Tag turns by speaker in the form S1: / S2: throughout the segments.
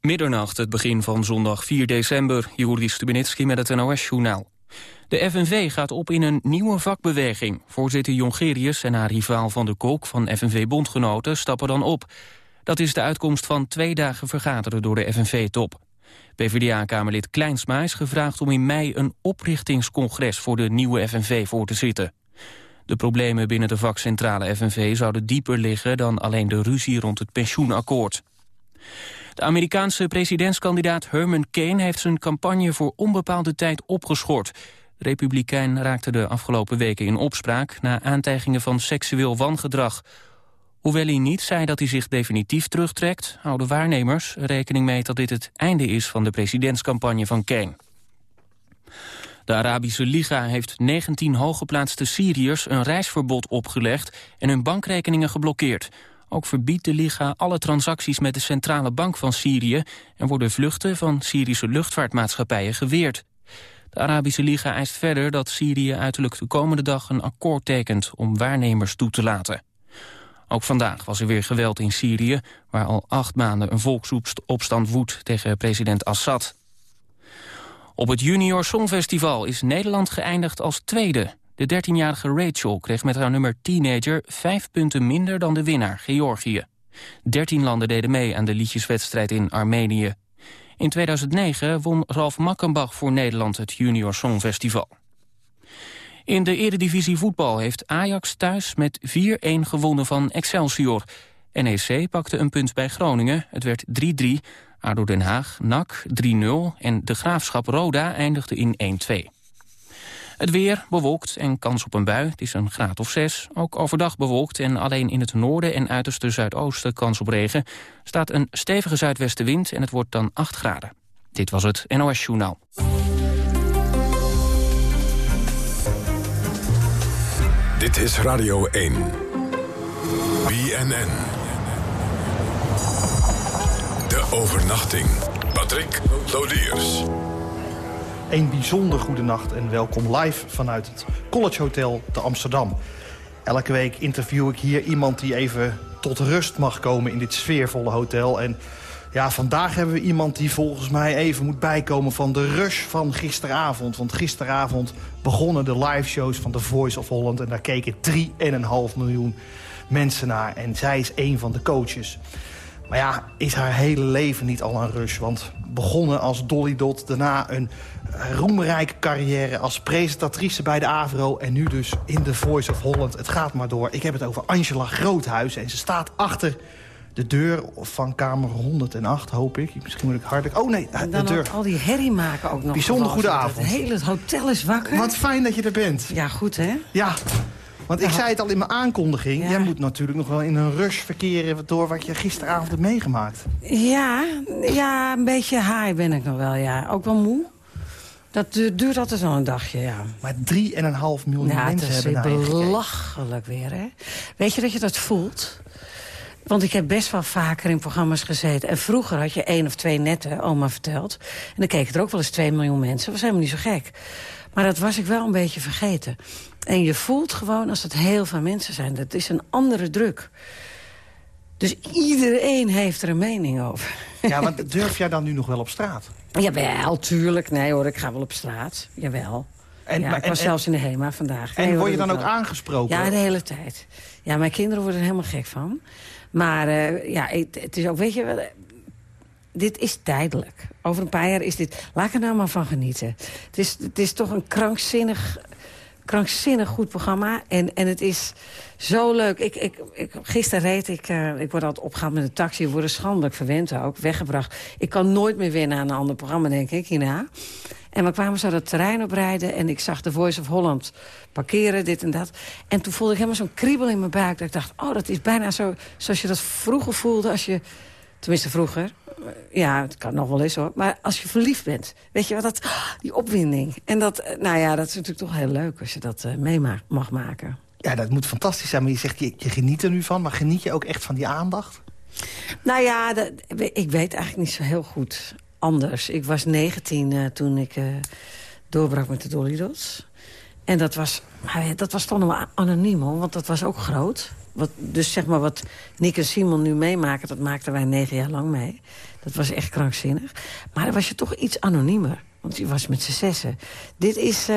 S1: Middernacht, het begin van zondag 4 december. Juri Stubenitski met het NOS-journaal. De FNV gaat op in een nieuwe vakbeweging. Voorzitter Jongerius en haar rivaal Van de Kolk van FNV-bondgenoten stappen dan op. Dat is de uitkomst van twee dagen vergaderen door de FNV-top. PvdA-kamerlid Kleinsma is gevraagd om in mei een oprichtingscongres voor de nieuwe FNV voor te zitten. De problemen binnen de vakcentrale FNV zouden dieper liggen dan alleen de ruzie rond het pensioenakkoord. De Amerikaanse presidentskandidaat Herman Kane heeft zijn campagne voor onbepaalde tijd opgeschort. De republikein raakte de afgelopen weken in opspraak na aantijgingen van seksueel wangedrag. Hoewel hij niet zei dat hij zich definitief terugtrekt, houden waarnemers rekening mee dat dit het einde is van de presidentscampagne van Kane. De Arabische Liga heeft 19 hooggeplaatste Syriërs een reisverbod opgelegd en hun bankrekeningen geblokkeerd. Ook verbiedt de Liga alle transacties met de centrale bank van Syrië... en worden vluchten van Syrische luchtvaartmaatschappijen geweerd. De Arabische Liga eist verder dat Syrië uiterlijk de komende dag een akkoord tekent... om waarnemers toe te laten. Ook vandaag was er weer geweld in Syrië... waar al acht maanden een volksopstand woedt tegen president Assad. Op het Junior Songfestival is Nederland geëindigd als tweede. De 13-jarige Rachel kreeg met haar nummer Teenager vijf punten minder dan de winnaar, Georgië. 13 landen deden mee aan de liedjeswedstrijd in Armenië. In 2009 won Ralf Makkenbach voor Nederland het Junior Songfestival. In de eredivisie voetbal heeft Ajax thuis met 4-1 gewonnen van Excelsior. NEC pakte een punt bij Groningen, het werd 3-3. ADO Den Haag, NAC 3-0 en de Graafschap Roda eindigde in 1-2. Het weer bewolkt en kans op een bui. Het is een graad of 6. Ook overdag bewolkt en alleen in het noorden en uiterste zuidoosten kans op regen. staat een stevige zuidwestenwind en het wordt dan 8 graden. Dit was het NOS Journaal.
S2: Dit is Radio 1. BNN. De overnachting. Patrick Lodiers.
S3: Een bijzonder goede nacht en welkom live vanuit het College Hotel te Amsterdam. Elke week interview ik hier iemand die even tot rust mag komen in dit sfeervolle hotel. En ja, vandaag hebben we iemand die volgens mij even moet bijkomen van de rush van gisteravond. Want gisteravond begonnen de live shows van The Voice of Holland... en daar keken 3,5 miljoen mensen naar. En zij is een van de coaches. Maar ja, is haar hele leven niet al een rush? Want begonnen als Dolly Dot, daarna een roemrijke carrière als presentatrice bij de AVRO... en nu dus in The Voice of Holland. Het gaat maar door. Ik heb het over Angela Groothuis en ze staat achter de deur van kamer 108, hoop ik. Misschien moet ik harder... Oh nee, de deur.
S4: al die herrie maken ook nog.
S3: Bijzonder goede avond.
S4: Het hele hotel is wakker.
S3: Wat fijn dat je er bent.
S4: Ja, goed hè?
S3: Ja, want ik zei het al in mijn aankondiging. Jij moet natuurlijk nog wel in een rush verkeren... door wat je gisteravond hebt meegemaakt.
S4: Ja, ja, een beetje haai ben ik nog wel, ja. Ook wel moe. Dat duurt altijd wel een dagje, ja.
S3: Maar 3,5 miljoen
S4: ja,
S3: mensen hebben
S4: naar het is belachelijk weer, hè. Weet je dat je dat voelt? Want ik heb best wel vaker in programma's gezeten. En vroeger had je één of twee netten, oma verteld. En dan keken er ook wel eens 2 miljoen mensen. Dat was helemaal niet zo gek. Maar dat was ik wel een beetje vergeten. En je voelt gewoon als het heel veel mensen zijn. Dat is een andere druk. Dus iedereen heeft er een mening over.
S3: Ja, want durf jij dan nu nog wel op straat?
S4: Jawel, tuurlijk. Nee hoor, ik ga wel op straat. Jawel. En, ja, ik was zelfs in de HEMA vandaag.
S3: En word je dan ook aangesproken?
S4: Ja, de hele tijd. Ja, mijn kinderen worden er helemaal gek van. Maar uh, ja, het, het, is ook, weet je wel... Dit is tijdelijk. Over een paar jaar is dit... Laat er nou maar van genieten. Het is, het is toch een krankzinnig krankzinnig goed programma. En, en het is zo leuk. Ik, ik, ik, gisteren reed ik, uh, ik word altijd opgehaald met een taxi. Ik word schandelijk verwend ook, weggebracht. Ik kan nooit meer winnen aan een ander programma, denk ik, hierna. En we kwamen zo dat terrein oprijden en ik zag de Voice of Holland parkeren, dit en dat. En toen voelde ik helemaal zo'n kriebel in mijn buik. Dat ik dacht, oh, dat is bijna zo zoals je dat vroeger voelde als je... Tenminste, vroeger. Ja, het kan nog wel eens hoor. Maar als je verliefd bent, weet je wat, dat, die opwinding. En dat, eh, nou ja, dat is natuurlijk toch heel leuk als je dat uh, mee mag maken.
S3: Ja, dat moet fantastisch zijn. Maar je zegt, je, je, geniet er nu van. Maar geniet je ook echt van die aandacht?
S4: Nou ja, dat, ik weet eigenlijk niet zo heel goed anders. Ik was 19 uh, toen ik doorbrak met de Dolly Dots. En dat was, dat was toch nog wel anoniem, hoor, want dat was ook groot. Wat, dus zeg maar wat Nick en Simon nu meemaken, dat maakten wij negen jaar lang mee. Dat was echt krankzinnig. Maar dan was je toch iets anoniemer. Want je was met z'n zessen. Dit is... Uh,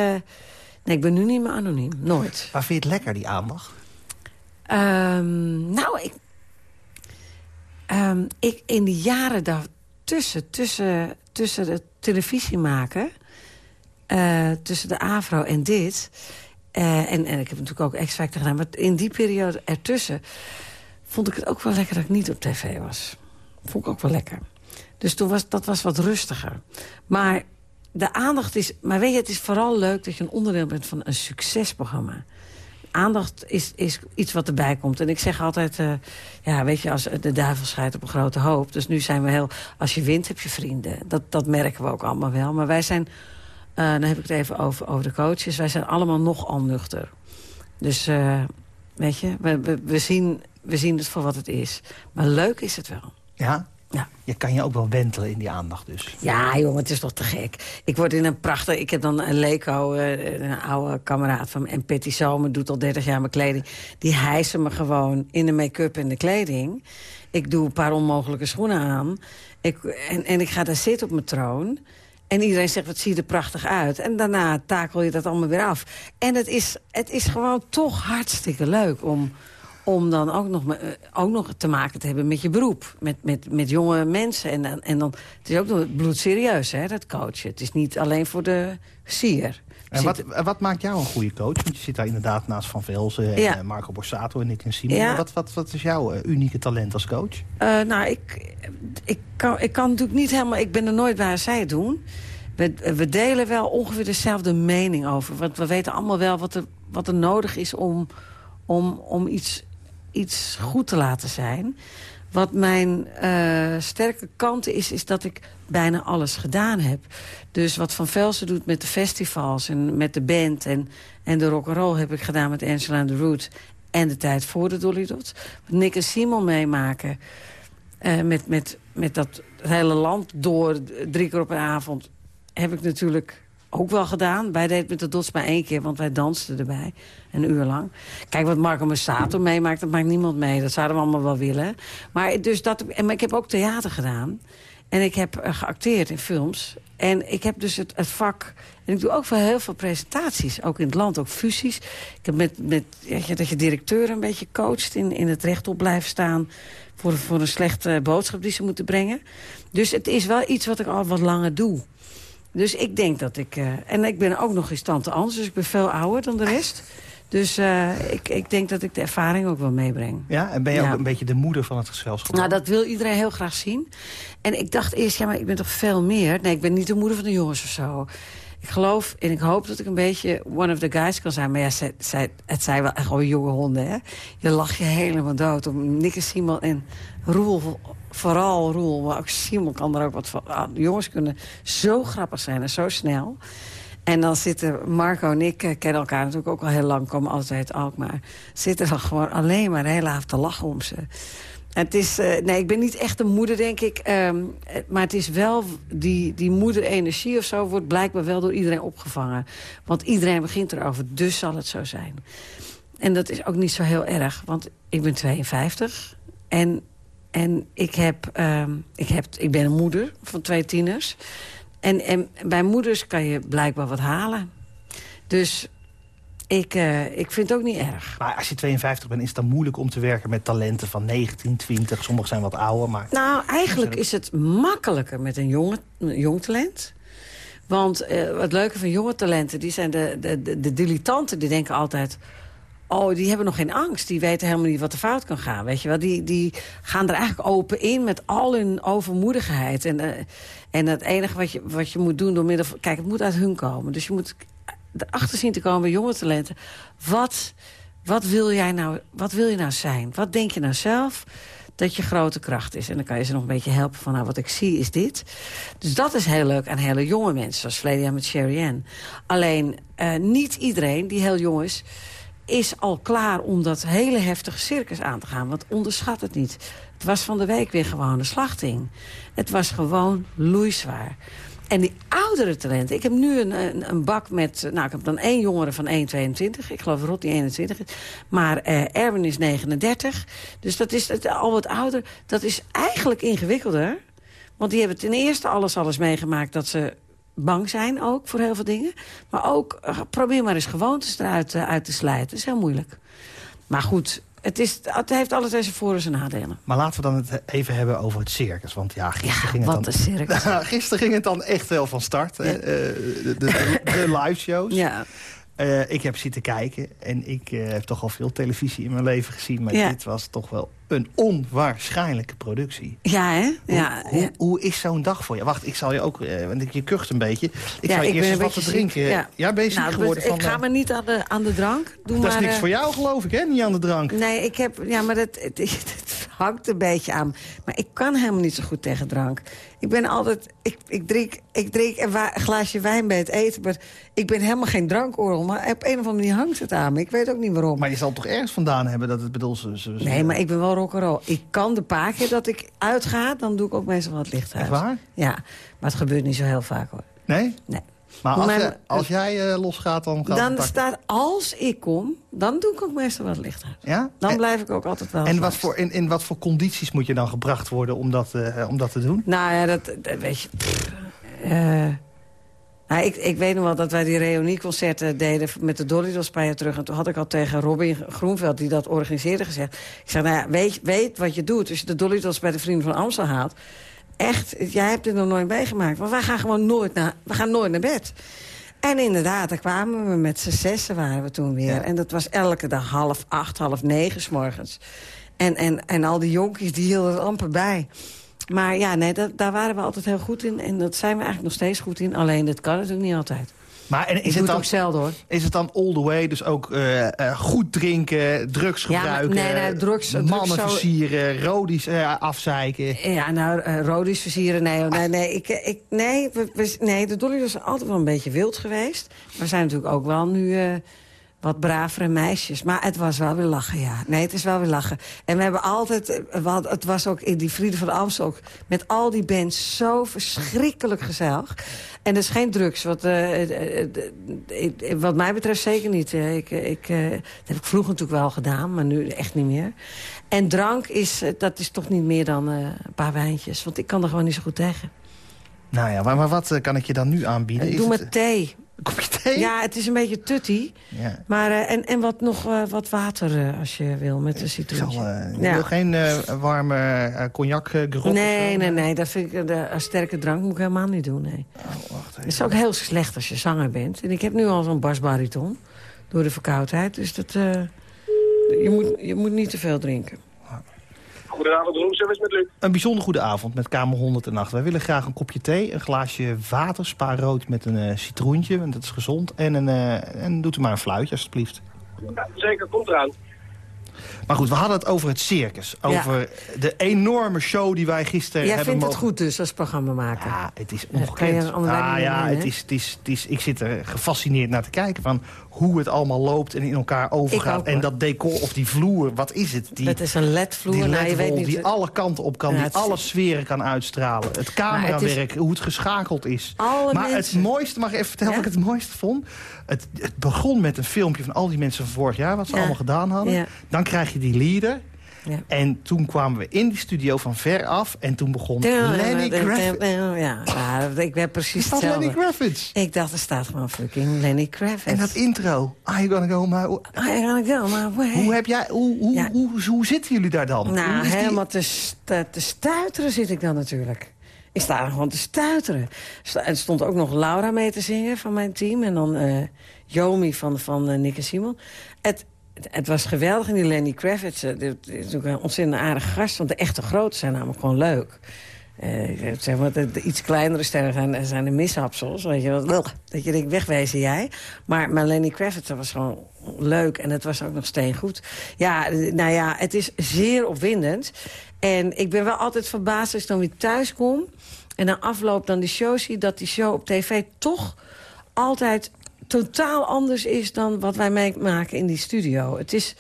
S4: nee, ik ben nu niet meer anoniem. Nooit.
S3: Maar vind je het lekker, die aandacht?
S4: Um, nou, ik, um, ik... In de jaren daartussen, tussen, tussen de televisie maken... Uh, tussen de AVRO en dit... Uh, en, en ik heb natuurlijk ook X-Factor gedaan. Maar in die periode ertussen vond ik het ook wel lekker dat ik niet op tv was. Vond ik ook wel lekker. Dus toen was, dat was wat rustiger. Maar de aandacht is... Maar weet je, het is vooral leuk dat je een onderdeel bent van een succesprogramma. Aandacht is, is iets wat erbij komt. En ik zeg altijd, uh, ja, weet je, als de duivel schijt op een grote hoop. Dus nu zijn we heel... Als je wint, heb je vrienden. Dat, dat merken we ook allemaal wel. Maar wij zijn... Uh, dan heb ik het even over, over de coaches. Wij zijn allemaal nogal nuchter. Dus, uh, weet je, we, we, we, zien, we zien het voor wat het is. Maar leuk is het wel.
S3: Ja? Ja. Je kan je ook wel wentelen in die aandacht dus.
S4: Ja, jongen, het is toch te gek. Ik word in een prachtig... Ik heb dan een Leco, eh, een oude kameraad van me... en Petty Zomer doet al 30 jaar mijn kleding. Die hijsen me gewoon in de make-up en de kleding. Ik doe een paar onmogelijke schoenen aan. Ik, en, en ik ga daar zitten op mijn troon... En iedereen zegt, wat zie je er prachtig uit. En daarna takel je dat allemaal weer af. En het is, het is gewoon toch hartstikke leuk om om dan ook nog, eh, ook nog te maken te hebben met je beroep. Met, met, met jonge mensen. En, en dan, het is ook nog bloedserieus, hè, dat coachen. Het is niet alleen voor de sier.
S3: En wat, wat maakt jou een goede coach? Want je zit daar inderdaad naast Van Velzen en eh, Marco Borsato en Nick en Simon. Ja. Wat, wat, wat is jouw uh, unieke talent als coach?
S4: Uh, nou, ik, ik, kan, ik kan natuurlijk niet helemaal... Ik ben er nooit waar zij het doen. We, we delen wel ongeveer dezelfde mening over. Want we weten allemaal wel wat er, wat er nodig is om, om, om iets iets goed te laten zijn. Wat mijn uh, sterke kant is, is dat ik bijna alles gedaan heb. Dus wat Van Velsen doet met de festivals en met de band... en, en de rock'n'roll heb ik gedaan met Angela and the Root... en de tijd voor de Dolly Dots. Wat Nick en Simon meemaken... Uh, met, met, met dat hele land door drie keer op een avond... heb ik natuurlijk ook wel gedaan. Wij deden met de dots maar één keer, want wij dansten erbij. Een uur lang. Kijk, wat Marco Messato meemaakt, dat maakt niemand mee. Dat zouden we allemaal wel willen. Maar, dus dat, en, maar ik heb ook theater gedaan. En ik heb uh, geacteerd in films. En ik heb dus het, het, vak... En ik doe ook wel heel veel presentaties. Ook in het land, ook fusies. Ik heb met, met dat je directeur een beetje coacht... in, in het rechtop blijven staan... Voor, voor een slechte boodschap die ze moeten brengen. Dus het is wel iets wat ik al wat langer doe. Dus ik denk dat ik... Uh, en ik ben ook nog eens tante Ans, dus ik ben veel ouder dan de rest. Dus uh, ik, ik denk dat ik de ervaring ook wel meebreng.
S3: Ja, en ben je ook een beetje de moeder van het gezelschap?
S4: Nou, dat wil iedereen heel graag zien. En ik dacht eerst, ja, maar ik ben toch veel meer? Nee, ik ben niet de moeder van de jongens of zo. Ik geloof en ik hoop dat ik een beetje one of the guys kan zijn. Maar ja, zij, zij, het zijn wel echt gewoon jonge honden, hè? Je lacht je helemaal dood om Nick en Simon en Roel vooral Roel, maar ook Simon kan er ook wat van. Ah, jongens kunnen zo grappig zijn en zo snel. En dan zitten Marco en ik, eh, kennen elkaar natuurlijk ook al heel lang, komen altijd uit Alkmaar. Zitten dan gewoon alleen maar de hele avond te lachen om ze. het is, uh, nee, ik ben niet echt een moeder, denk ik. Um, maar het is wel, die, die moederenergie of zo wordt blijkbaar wel door iedereen opgevangen. Want iedereen begint erover, dus zal het zo zijn. En dat is ook niet zo heel erg, want ik ben 52. En en ik, heb, uh, ik, heb, ik ben een moeder van twee tieners. En, en bij moeders kan je blijkbaar wat halen. Dus ik, uh, ik vind het ook niet erg.
S3: Maar als je 52 bent, is het dan moeilijk om te werken met talenten van 19, 20? Sommigen zijn wat ouder, maar...
S4: Nou, eigenlijk is het makkelijker met een, jonge, jong talent. Want uh, het leuke van jonge talenten, die zijn de, de, de, de dilettanten. Die denken altijd, Oh, die hebben nog geen angst. Die weten helemaal niet wat er fout kan gaan. Weet je wel? Die, die gaan er eigenlijk open in met al hun overmoedigheid. En, uh, en het enige wat je, wat je moet doen door middel van... Kijk, het moet uit hun komen. Dus je moet erachter zien te komen bij jonge talenten. Wat, wat, wil jij nou, wat wil je nou zijn? Wat denk je nou zelf dat je grote kracht is? En dan kan je ze nog een beetje helpen van... nou, wat ik zie is dit. Dus dat is heel leuk aan hele jonge mensen. Zoals verleden met Sherry Ann. Alleen, uh, niet iedereen die heel jong is is al klaar om dat hele heftige circus aan te gaan. Want onderschat het niet. Het was van de week weer gewoon een slachting. Het was gewoon loeizwaar. En die oudere talenten. Ik heb nu een, een, een, bak met... Nou, ik heb dan één jongere van 1,22. Ik geloof Rot die 21 is. Maar uh, Erwin is 39. Dus dat is het, al wat ouder. Dat is eigenlijk ingewikkelder. Want die hebben ten eerste alles alles meegemaakt... dat ze bang zijn ook voor heel veel dingen. Maar ook, uh, probeer maar eens gewoontes eruit uh, uit te slijten. Dat is heel moeilijk. Maar goed, het, is, het heeft alles deze voor- en nadelen.
S3: Maar laten we dan het even hebben over het circus. Want ja, gisteren,
S4: ja,
S3: ging, het
S4: dan,
S3: dan,
S4: circus.
S3: gisteren ging het dan echt wel van start. Ja. Uh, de, de, de live shows.
S4: Ja.
S3: Uh, ik heb zitten kijken en ik uh, heb toch al veel televisie in mijn leven gezien. Maar
S4: Ja.
S3: dit was toch wel een onwaarschijnlijke productie.
S4: Ja, hè?
S3: Hoe,
S4: Ja,
S3: hoe,
S4: ja.
S3: hoe is zo'n dag voor je? Wacht, ik zal je ook, eh, want ik- je kucht een beetje. Ik
S4: Ja,
S3: je
S4: ik
S3: eerst eens
S4: een
S3: wat te drinken.
S4: ja.
S3: je ziek
S4: Nou,
S3: geworden
S4: ik
S3: van...
S4: ga
S3: eh,
S4: maar niet aan de, aan de drank. Doe
S3: dat
S4: maar,
S3: is niks
S4: eh,
S3: voor jou, geloof ik, hè? Niet aan de drank.
S4: Nee, ik heb, ja, maar dat, het, het hangt een beetje aan. Maar ik kan helemaal niet zo goed tegen drank. Ik ben altijd, ik, ik drink, ik drink een, glaasje wijn bij het eten. Maar ik ben helemaal geen drankorrel. Maar op een of andere manier hangt het aan me. Ik weet ook niet waarom.
S3: Maar je zal het toch ergens vandaan hebben dat het bedoel... Ze, ze, ze-
S4: Nee, maar ik ben wel rock'n'roll. Ik kan de paar keer dat ik uitga, dan doe ik ook meestal wat licht uit.
S3: Echt waar?
S4: Ja, maar het gebeurt niet zo heel vaak hoor.
S3: Nee?
S4: Nee.
S3: Maar als, als jij eh, losgaat, dan gaat
S4: Dan staat, als ik kom, dan doe ik ook meestal wat licht uit.
S3: Ja?
S4: Dan
S3: En-
S4: blijf ik ook altijd wel
S3: En wat voor, in, in wat voor condities moet je dan gebracht worden om dat, eh, om dat te doen?
S4: Nou ja, dat, dat weet je... pff, eh, nou, ik, ik weet nog wel dat wij die reunieconcerten deden met de Dolly jaar terug. En toen had ik al tegen Robin Groenveld, die dat organiseerde, gezegd... Ik zei, nou ja, weet, weet wat je doet. Als je de Dolly bij de Vrienden van Amstel haalt... Echt, jij hebt dit nog nooit meegemaakt. Want wij gaan gewoon nooit naar, we gaan nooit naar bed. En inderdaad, daar kwamen we met z'n zessen waren we toen weer.
S3: Ja.
S4: En dat was elke dag half acht, half negen s morgens. En, en, en al die jonkies, die hielden er amper bij. Maar ja, nee, dat, daar waren we altijd heel goed in. En dat zijn we eigenlijk nog steeds goed in. Alleen, dat kan natuurlijk niet altijd.
S3: Maar en is, het dan,
S4: ook zelden, hoor.
S3: is het dan all the way? Dus ook eh, eh, goed drinken, drugs
S4: Ja,
S3: gebruiken...
S4: nee, nee, drugs- drugs
S3: mannen
S4: zo-
S3: versieren, rodies eh, afzeiken...
S4: Ja, nou, uh, rodies versieren, nee, nee, nee. Ik, ik, nee, we, we- nee, de Dolly was altijd wel een beetje wild geweest. We zijn natuurlijk ook wel nu wat bravere meisjes. Maar het was wel weer lachen, ja. Nee, het is wel weer lachen. En we hebben altijd, eh, hadden- het was ook in die Vrienden van de Amstel... ook met al die bands zo verschrikkelijk gezellig. En dat is geen drugs, wat, eh, eh, wat mij betreft zeker niet. Ik, ik, dat heb ik vroeger natuurlijk wel gedaan, maar nu echt niet meer. En drank is, dat is toch niet meer dan een paar wijntjes. Want ik kan er gewoon niet zo goed tegen.
S3: Nou ja, maar, maar wat kan ik je dan nu aanbieden?
S4: Doe met thee.
S3: Een kopje thee?
S4: Ja, het is een beetje tutty.
S3: Ja.
S4: Maar, eh, en, en wat, nog eh, wat water eh, als je wil met een
S3: Ik,
S4: citroentje.
S3: zal, eh, ik
S4: Ja.
S3: wil geen warme cognac grot of
S4: Nee, nee, nee. Dat vind ik, de, een sterke drank moet ik helemaal niet doen, nee.
S3: Oh, wacht even.
S4: Het is ook heel slecht als je zanger bent. En ik heb nu al zo'n basbariton. Door de verkoudheid. Dus dat, je, moet, je moet niet te veel drinken.
S5: Goedenavond, roomservice met Luc.
S3: Een bijzonder goede avond met Kamer 108. Wij willen graag een kopje thee, een glaasje water, spaarrood met een eh, citroentje, want dat is gezond. En, een, eh, en doet u maar een fluitje, alstublieft.
S5: Ja, zeker, komt eraan.
S3: Maar goed, we hadden het over het circus.
S4: Ja.
S3: Over de enorme show die wij gisteren
S4: Jij
S3: hebben
S4: vindt het goed dus als programma maken?
S3: Ja, het is
S4: je
S3: ongekend.
S4: er allebei
S3: Ah, ja, het is, het, is, het is, ik zit er gefascineerd naar te kijken van hoe het allemaal loopt en in elkaar overgaat. en dat decor of die vloer, wat is het? Die,
S4: het is een ledvloer.
S3: die
S4: nou, je weet
S3: ledwol
S4: niet,
S3: die alle kanten op kan,
S4: Ja,
S3: die
S4: is-
S3: alle sferen kan uitstralen. Het camerawerk, hoe het geschakeld is.
S4: Alle
S3: maar
S4: mensen.
S3: het mooiste, mag ik even vertellen
S4: Ja?
S3: wat ik het mooiste vond? Het, het begon met een filmpje van al die mensen van vorig jaar, wat ze
S4: Ja.
S3: allemaal gedaan hadden.
S4: Ja.
S3: Dan krijg je die leader.
S4: Ja.
S3: En toen kwamen we in die studio van ver af. En toen begon Lenny Kravitz.
S4: Ja, ja, ik ben precies
S3: Lenny. Kravitz.
S4: Ik dacht, er staat gewoon fucking Lenny Kravitz.
S3: En dat intro. Are you gonna go my way?
S4: I gotta go my way.
S3: Hoe, heb jij, hoe, hoe, hoe, hoe zitten jullie daar dan?
S4: Nou,
S3: die-
S4: helemaal te, te stuiteren zit ik dan natuurlijk. Ik sta er gewoon te stuiteren. Er stond ook nog Laura mee te zingen van mijn team. En dan eh Jomi van, van eh, Nick en Simon. Het, het, was geweldig. En die Lenny Kravitz, eh, dit is natuurlijk een ontzettend aardige gast. Want de echte grote zijn namelijk gewoon leuk. Eh, zeg de, de iets kleinere sterren zijn, zijn de mishapsels. Weet je, wat, dat je denkt, wegwezen jij. Maar, maar Lenny Kravitz was gewoon leuk. En het was ook nog steengoed. Ja, nou ja, het is zeer opwindend. En ik ben wel altijd verbaasd als ik dan weer thuis kom... en dan afloop dan die show zie... dat die show op tv toch altijd totaal anders is... dan wat wij meemaken in die studio. Het is...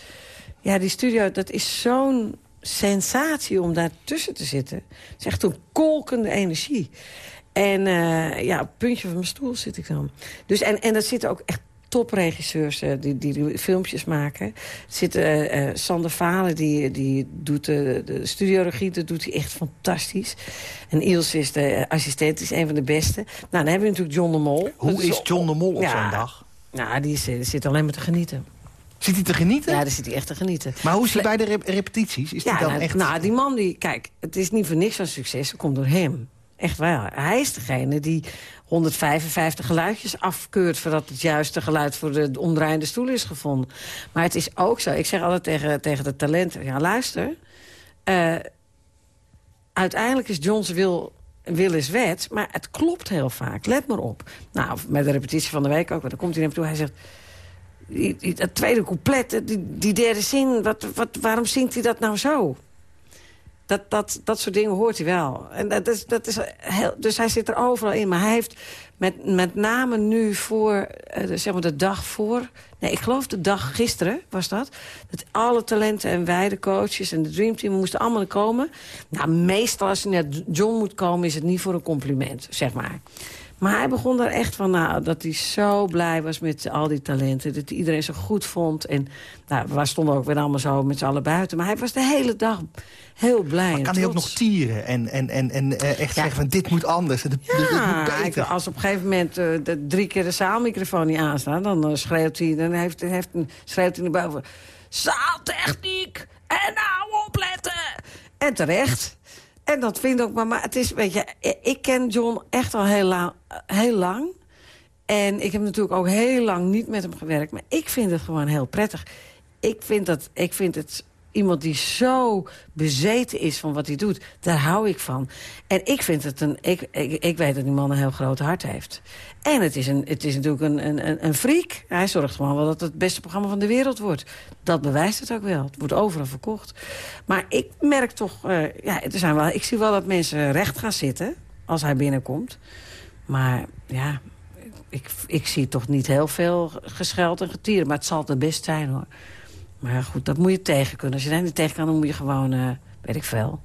S4: Ja, die studio, dat is zo'n sensatie om daar tussen te zitten. Het is echt een kolkende energie. En uh, ja, op het puntje van mijn stoel zit ik dan. Dus, en, en dat zitten ook echt topregisseurs uh, die, die, filmpjes maken. Zit uh, Sander Valen, die, die doet de, de studioregie, dat doet hij echt fantastisch. En Iels is de assistent, is een van de beste. Nou, dan hebben we natuurlijk John de Mol.
S3: Hoe is John de Mol op
S4: ja,
S3: zo'n dag?
S4: Nou, die, is, die zit alleen maar te genieten.
S3: Zit hij te genieten?
S4: Ja, daar zit hij echt te genieten.
S3: Maar hoe is hij bij de rep repetities? Is
S4: ja,
S3: die dan
S4: nou,
S3: echt...
S4: nou, die man die... Kijk, het is niet voor niks van succes. Het komt door hem. Echt wel. Hij is degene die 155 geluidjes afkeurt... voordat het juiste geluid voor de omdraaiende stoel is gevonden. Maar het is ook zo. Ik zeg altijd tegen, tegen de talenten... Ja, luister. Uh, uiteindelijk is John's wil, wil is wet. Maar het klopt heel vaak. Let maar op. Nou, met de repetitie van de week ook. Dan komt hij naar toe. Hij zegt... Die, die, dat tweede couplet, die, die derde zin... Wat, wat, waarom zingt hij dat nou zo? Dat, dat, dat soort dingen hoort hij wel. En dat is, dat is heel, dus hij zit er overal in. Maar hij heeft met, met name nu voor, uh, zeg maar de dag voor... Nee, ik geloof de dag gisteren was dat. Dat alle talenten en wij, de coaches en de dreamteam... moesten allemaal komen. Nou, meestal als hij naar John moet komen... is het niet voor een compliment, zeg maar. Maar hij begon er echt van, nou, dat hij zo blij was met al die talenten. Dat iedereen zo goed vond. En nou, we stonden ook weer allemaal zo met z'n allen buiten. Maar hij was de hele dag heel blij.
S3: Maar kan hij ook nog tieren en, en, en, en uh, echt ja. zeggen van dit moet anders. Dit,
S4: ja, dit moet beter. als op een gegeven moment uh, de, drie keer de zaalmicrofoon niet aanstaat... dan uh, schreeuwt hij, dan heeft, heeft een, schreeuwt hij naar boven... Zaaltechniek! En nou opletten! En terecht... En dat vind ik ook, maar, het is, weet je, ik ken John echt al heel, la heel lang. En ik heb natuurlijk ook heel lang niet met hem gewerkt. Maar ik vind het gewoon heel prettig. Ik vind, dat, ik vind het iemand die zo bezeten is van wat hij doet. Daar hou ik van. En ik vind het een... Ik, ik, ik weet dat die man een heel groot hart heeft. En het is, een, het is natuurlijk een, een, een freak. Hij zorgt gewoon wel dat het beste programma van de wereld wordt. Dat bewijst het ook wel. Het wordt overal verkocht. Maar ik merk toch... Uh, ja, er zijn wel, ik zie wel dat mensen recht gaan zitten als hij binnenkomt. Maar ja, ik, ik zie toch niet heel veel gescheld en getieren. Maar het zal het best zijn hoor. Maar goed, dat moet je tegen kunnen. Als je daar niet tegen kan, dan moet je gewoon... Uh, weet ik veel.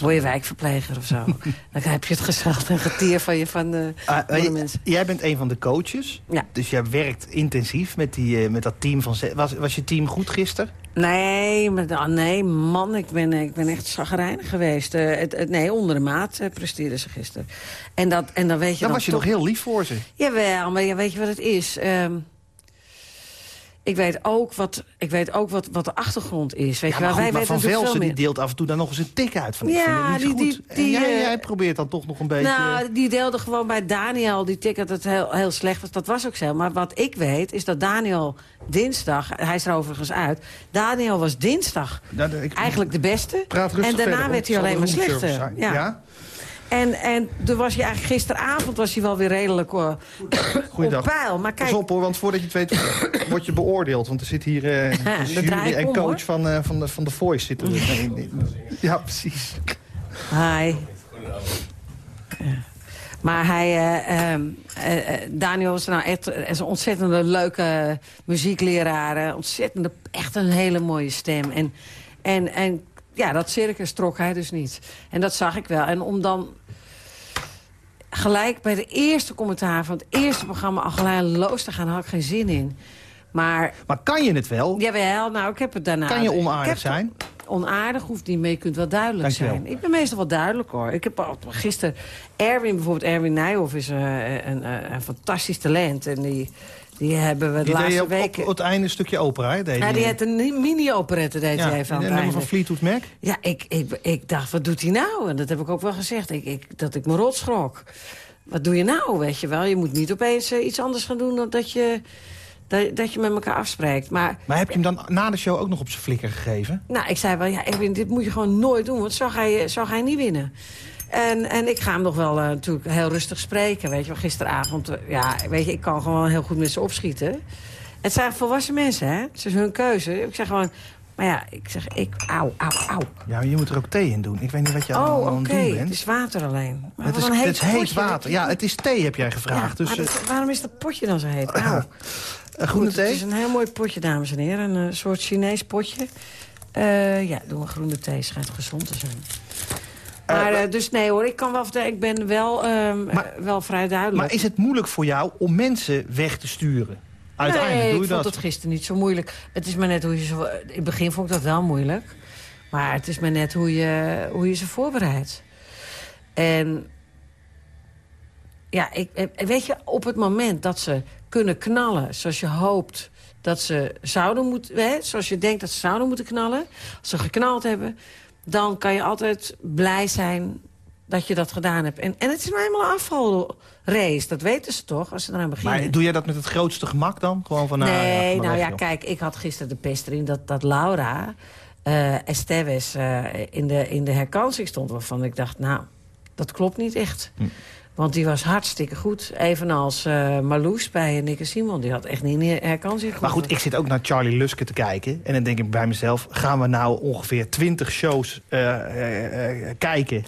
S4: Word je wijkverpleger of zo. dan heb je het gescheld en getier van, je, van, de,
S3: uh,
S4: van de mensen.
S3: Jij bent een van de coaches.
S4: Ja.
S3: Dus jij werkt intensief met, die, uh, met dat team van... Was, was je team goed gisteren?
S4: Nee, maar, nee man, ik ben, ik ben echt zagrijnig geweest. Het, het, nee, onder de maat presteerden ze gisteren. En, dat, en dan weet je
S3: dan,
S4: dan
S3: was je
S4: toch...
S3: nog heel lief voor ze.
S4: Jawel, maar ja, weet je wat het is? Um, ik weet ook wat, ik weet ook wat, wat de achtergrond is. Weet
S3: ja,
S4: je,
S3: maar,
S4: wij
S3: maar Van Velsen
S4: die
S3: deelt af en toe dan nog eens een tik uit. Van,
S4: ja,
S3: die,
S4: die,
S3: goed.
S4: die,
S3: jij,
S4: uh,
S3: jij, probeert dan toch nog een beetje...
S4: Nou, die deelde gewoon bij Daniel die tik dat het heel, heel slecht was. Dat was ook zo. Maar wat ik weet is dat Daniel dinsdag... Hij is er overigens uit. Daniel was dinsdag
S3: ik,
S4: eigenlijk de beste.
S3: Praat
S4: en daarna werd hij alleen maar slechter.
S3: Ja.
S4: ja. En, en toen was hij eigenlijk gisteravond was hij wel weer redelijk uh, op peil. Maar kijk,
S3: Pas op hoor, want voordat je het weet word je beoordeeld. Want er zit hier uh,
S4: Ja,
S3: jury en
S4: om,
S3: coach
S4: hoor.
S3: van, uh, van, de, van The Voice zitten er. Ja, precies.
S4: Hi. Ja. Maar hij, eh, eh, eh, Daniel was nou echt is een ontzettende leuke muziekleraar. eh, Ontzettende, echt een hele mooie stem. En, en, en ja, dat circus trok hij dus niet. En dat zag ik wel. En om dan gelijk bij de eerste commentaar van het eerste programma... al gelijk los te gaan, had ik geen zin in. Maar
S3: Maar kan je het wel?
S4: jawel, nou, ik heb het daarna...
S3: Kan je onaardig zijn?
S4: Onaardig hoeft niet, maar je kunt wel duidelijk
S3: Dankjewel.
S4: zijn. Ik ben meestal wel duidelijk hoor. Ik heb al- gisteren Erwin, bijvoorbeeld Erwin Nijhoff is eh, een, een, een fantastisch talent. En die, die hebben we de
S3: Die
S4: laatste
S3: op,
S4: weken...
S3: op het einde een stukje opera, hè? Deed
S4: ja,
S3: die-
S4: die had een mini-operette deed
S3: ja,
S4: hij even aan het einde.
S3: van Fleetwood Mac.
S4: Ja, ik, ik, ik dacht, wat doet hij nou? En dat heb ik ook wel gezegd, ik, ik, dat ik me rot schrok. Wat doe je nou, weet je wel? Je moet niet opeens eh, iets anders gaan doen dan dat je, dat, dat je met elkaar afspreekt. Maar
S3: Maar heb je hem dan na de show ook nog op zijn flikker gegeven?
S4: nou, ik zei wel, ja, Erwin, dit moet je gewoon nooit doen, want zo ga je, zo ga je niet winnen. En, en ik ga hem nog wel eh, natuurlijk heel rustig spreken, weet je wel. Gisteravond, eh, ja, weet je, ik kan gewoon heel goed met ze opschieten. Het zijn volwassen mensen, hè. Het is hun keuze. Ik zeg gewoon, maar ja, ik zeg, ik, auw, auw, auw.
S3: Ja, je moet er ook thee in doen. Ik weet niet wat je
S4: Oh,
S3: allemaal
S4: oké,
S3: aan het doen
S4: het
S3: bent.
S4: is water alleen. Maar
S3: het is,
S4: een
S3: het is heet water. Ja, het is thee heb jij
S4: Ja,
S3: gevraagd. dus
S4: maar
S3: eh,
S4: dat- waarom is dat potje dan zo heet? Auw.
S3: Eh, groene
S4: Goed, Het
S3: thee?
S4: is een heel mooi potje, dames en heren. Een eh, soort Chinees potje. Eh, ja, doe een groene thee. Schijnt gezond te zijn. Maar, uh, dus nee hoor, ik kan wel ik ben wel, um, maar, wel vrij duidelijk.
S3: Maar is het moeilijk voor jou om mensen weg te sturen? Uiteindelijk
S4: nee,
S3: doe je
S4: ik
S3: dat.
S4: vond het gisteren niet zo moeilijk. Het is maar net hoe je ze... In het begin vond ik dat wel moeilijk. Maar het is maar net hoe je, hoe je ze voorbereidt. En... Ja, ik, weet je, op het moment dat ze kunnen knallen zoals je hoopt dat ze zouden moeten... Hè, zoals je denkt dat ze zouden moeten knallen. Als ze geknald hebben, dan kan je altijd blij zijn dat je dat gedaan hebt. En, en het is nou eenmaal een afvalrace, dat weten ze toch, als ze eraan beginnen.
S3: Maar doe jij dat met het grootste gemak dan? Gewoon van, nou,
S4: nee,
S3: ja,
S4: nou ja, kijk, ik had gisteren de pest erin dat, dat Laura uh, Esteves uh, in, de, in de herkansing stond... waarvan ik dacht, nou, dat klopt niet echt.
S3: Hm.
S4: Want die was hartstikke goed. Evenals uh, Marloes bij Nick en Simon. Die had echt niet in de herkansing goed.
S3: Maar goed, ik zit ook naar Charlie Luske te kijken. En dan denk ik bij mezelf... gaan we nou ongeveer 20 shows kijken...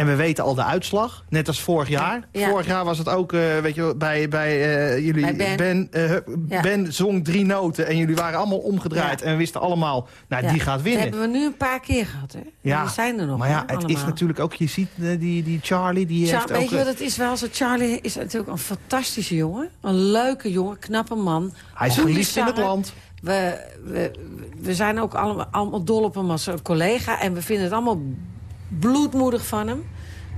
S3: En we weten al de uitslag, net als vorig jaar.
S4: Ja.
S3: Vorig jaar was het ook, uh, weet je, bij, bij uh, jullie...
S4: Bij Ben.
S3: Ben, uh,
S4: Ja.
S3: ben zong drie noten en jullie waren allemaal omgedraaid.
S4: Ja.
S3: En we wisten allemaal, nou, die gaat
S4: Dat
S3: winnen.
S4: hebben we nu een paar keer gehad, hè?
S3: Ja,
S4: Die zijn er nog,
S3: maar ja, het is natuurlijk ook, je ziet eh, die, die Charlie, die
S4: Char-
S3: heeft
S4: weet
S3: ook...
S4: je wat
S3: eh,
S4: het is wel zo? Charlie is natuurlijk een fantastische jongen. Een leuke jongen, knappe man.
S3: hij is geliefd in het land.
S4: We, we, we zijn ook allemaal, allemaal dol op hem als collega. En we vinden het allemaal bloedmoedig van hem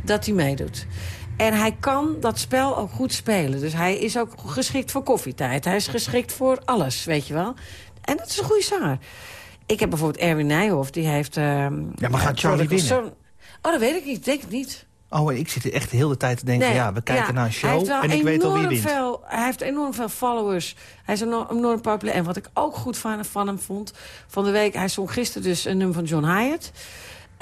S4: dat hij meedoet. En hij kan dat spel ook goed spelen. Dus hij is ook geschikt voor koffietijd. Hij is geschikt voor alles, weet je wel. En dat is een goede zanger. Ik heb bijvoorbeeld Erwin Nijhoff, die heeft... ehm,
S3: Ja, maar gaat Charlie winnen?
S4: Oh, dat weet ik niet. Denk ik niet.
S3: Oh, ik zit er echt de hele tijd te denken,
S4: Nee,
S3: ja, we kijken
S4: ja,
S3: naar een show en ik weet al wie wint.
S4: Veel, hij heeft enorm veel followers. Hij is enorm, enorm populair. En wat ik ook goed van, van hem vond... van de week, hij zong gisteren dus een nummer van John Hyatt...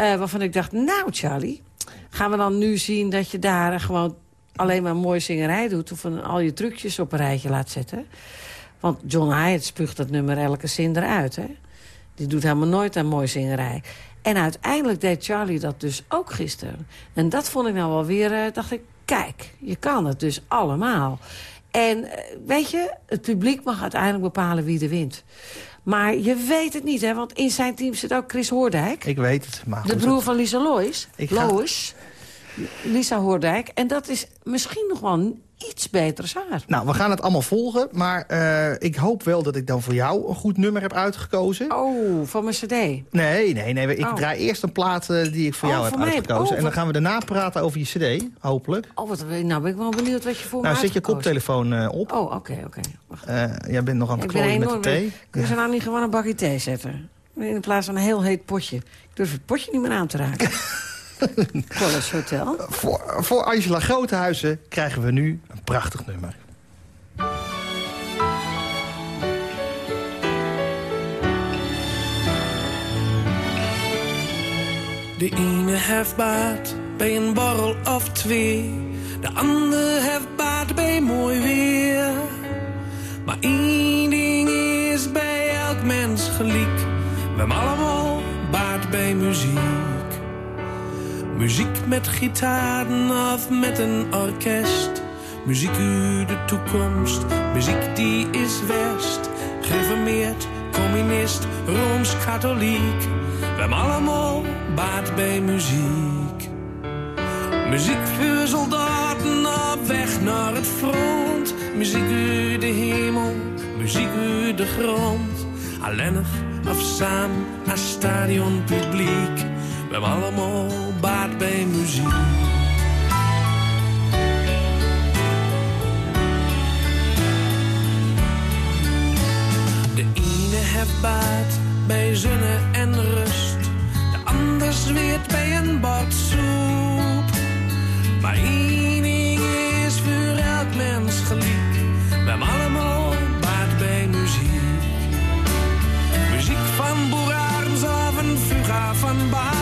S4: eh, waarvan ik dacht, nou Charlie... gaan we dan nu zien dat je daar gewoon alleen maar mooi zingerij doet... of een, al je trucjes op een rijtje laat zetten? Want John Hyatt spuugt dat nummer elke zin eruit, hè? Die doet helemaal nooit aan mooi zingerij. En uiteindelijk deed Charlie dat dus ook gisteren. En dat vond ik nou wel weer, eh, dacht ik, kijk, je kan het dus allemaal. En eh, weet je, het publiek mag uiteindelijk bepalen wie er wint. Maar je weet het niet, hè, want in zijn team zit ook Chris Hoordijk.
S3: Ik weet het, maar
S4: de broer van Lisa Lois.
S3: Ik ga-
S4: Lois. Lisa Hoordijk. En dat is misschien nog wel iets betere zanger.
S3: Nou, we gaan het allemaal volgen, maar eh, ik hoop wel dat ik dan voor jou een goed nummer heb uitgekozen.
S4: Oh, van mijn cd.
S3: Nee, nee, nee. Ik
S4: Oh.
S3: draai eerst een plaat eh, die ik voor
S4: Oh,
S3: jou heb
S4: voor
S3: uitgekozen.
S4: Oh,
S3: en dan gaan we daarna praten over je cd, hopelijk.
S4: Oh, wat, nou ben ik wel benieuwd wat je voor
S3: Nou,
S4: me
S3: zet je koptelefoon eh, op.
S4: Oh, oké, oké.
S3: Jij bent nog aan het klooien met de thee.
S4: Kun je ze nou niet gewoon een bakje thee zetten? In plaats van een heel heet potje. Ik durf het potje niet meer aan te raken. College Hotel.
S3: Voor, voor Angela Grotehuizen krijgen we nu een prachtig nummer.
S6: De ene heeft baat bij een borrel of twee. De ander heeft baat bij mooi weer. Maar één ding is bij elk mens gelijk. We hebben allemaal baat bij muziek. Muziek met gitaren of met een orkest. Muziek uit de toekomst, muziek die is west. Gereformeerd, communist, rooms-katholiek. We hebben allemaal baat bij muziek. Muziek voor soldaten op weg naar het front. Muziek uit de hemel, muziek uit de grond. Alleenig of samen als stadionpubliek. We hebben allemaal baat bij muziek. De ene heeft baat bij zonne en rust. De ander zweert bij een bad soep. Maar één ding is voor elk mens gelijk. We hebben allemaal baat bij muziek. Muziek van Boer Arends of een fuga van Bach.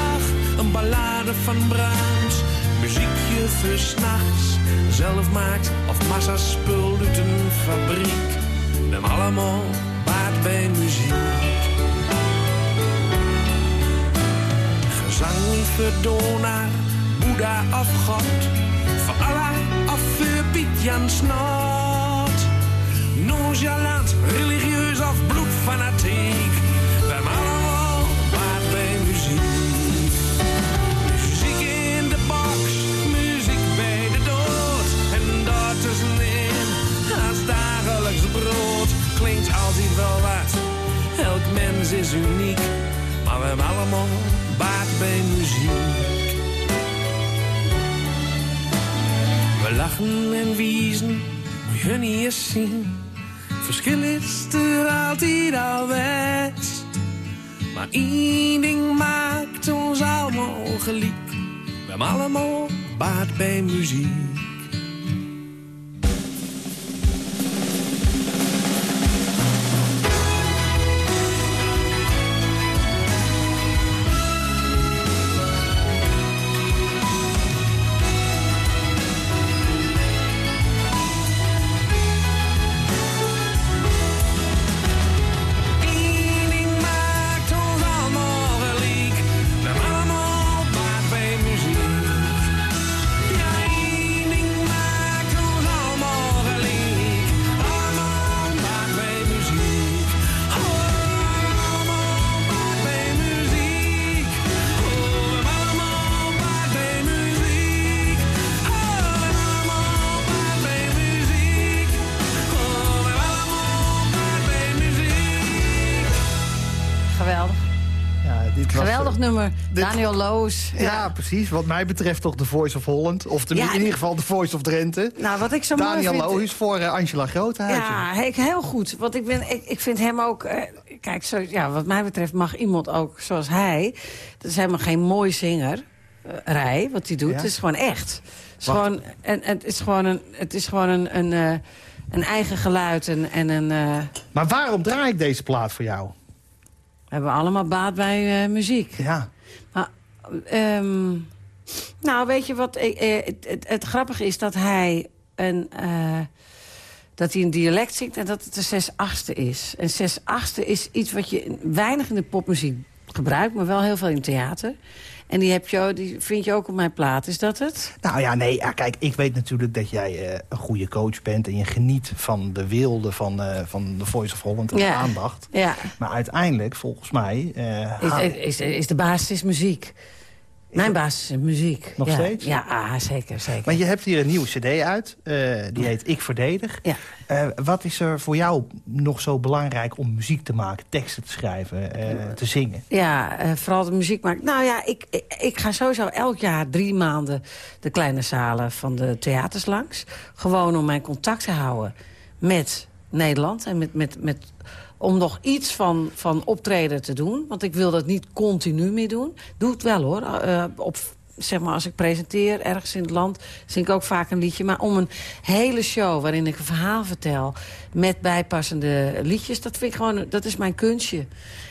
S6: Ballade van Brahms. Muziekje voor s'nachts. Zelf maakt of massa spul uit een fabriek. Hebben allemaal baat bij muziek. Gezang voor Donar, Boeddha of God. Voor Allah of voor Piet Jan Snot. Religieus of bloedfanatiek. Hem allemaal baat bij muziek. We lachen en wiezen, moet je niet eens zien. Verschil is er altijd al best. Maar één ding maakt ons allemaal gelijk. We hebben allemaal baat bij muziek.
S3: Dit-
S4: Daniel Loos.
S3: Ja, precies. Wat mij betreft toch de Voice of Holland. Of
S4: Ja,
S3: in ieder geval de Voice of Drenthe.
S4: Nou, wat ik zo
S3: Daniel
S4: mooi vind...
S3: Lohuis voor eh, Angela Groothuizen.
S4: Ja, he- heel goed. Want ik, ben, ik, ik vind hem ook... eh, kijk, zo, ja, wat mij betreft mag iemand ook zoals hij... Dat is helemaal geen mooi zinger, eh, rij, wat hij doet.
S3: Ja.
S4: Het is gewoon echt. Het is
S3: Wacht.
S4: gewoon, en, het is gewoon een, het is gewoon een, een, een eigen geluid. En, en een,
S3: Maar waarom draai ik deze plaat voor jou?
S4: we hebben allemaal baat bij muziek.
S3: Ja.
S4: Ehm, nou, weet je wat? eh, het, het, het grappige is dat hij een... eh, dat hij een dialect zingt en dat het een zes-achtste is. En zes-achtste is iets wat je weinig in de popmuziek gebruikt... maar wel heel veel in theater. En die, heb je, die vind je ook op mijn plaat. Is dat het?
S3: Nou ja, nee, ja, kijk, ik weet natuurlijk dat jij eh, een goede coach bent... en je geniet van de wilde van, eh, van de Voice of Holland en de aandacht.
S4: Ja.
S3: Maar uiteindelijk, volgens mij... eh,
S4: Is, is, is de basis muziek. Mijn basis is muziek.
S3: Nog
S4: ja.
S3: steeds?
S4: Ja, ah, zeker, zeker.
S3: maar je hebt hier een nieuwe cd uit. eh, die heet Ik Verdedig.
S4: Ja.
S3: Eh, wat is er voor jou nog zo belangrijk om muziek te maken, teksten te schrijven, eh, te zingen?
S4: Ja, vooral de muziek maakt. Nou ja, ik, ik, ik ga sowieso elk jaar drie maanden de kleine zalen van de theaters langs. Gewoon om mijn contact te houden met Nederland. En met, met, met, om nog iets van, van optreden te doen. Want ik wil dat niet continu meer doen. Doe het wel hoor. Eh, op, zeg maar, als ik presenteer ergens in het land, zing ik ook vaak een liedje. Maar om een hele show waarin ik een verhaal vertel... met bijpassende liedjes, dat vind ik gewoon, dat is mijn kunstje.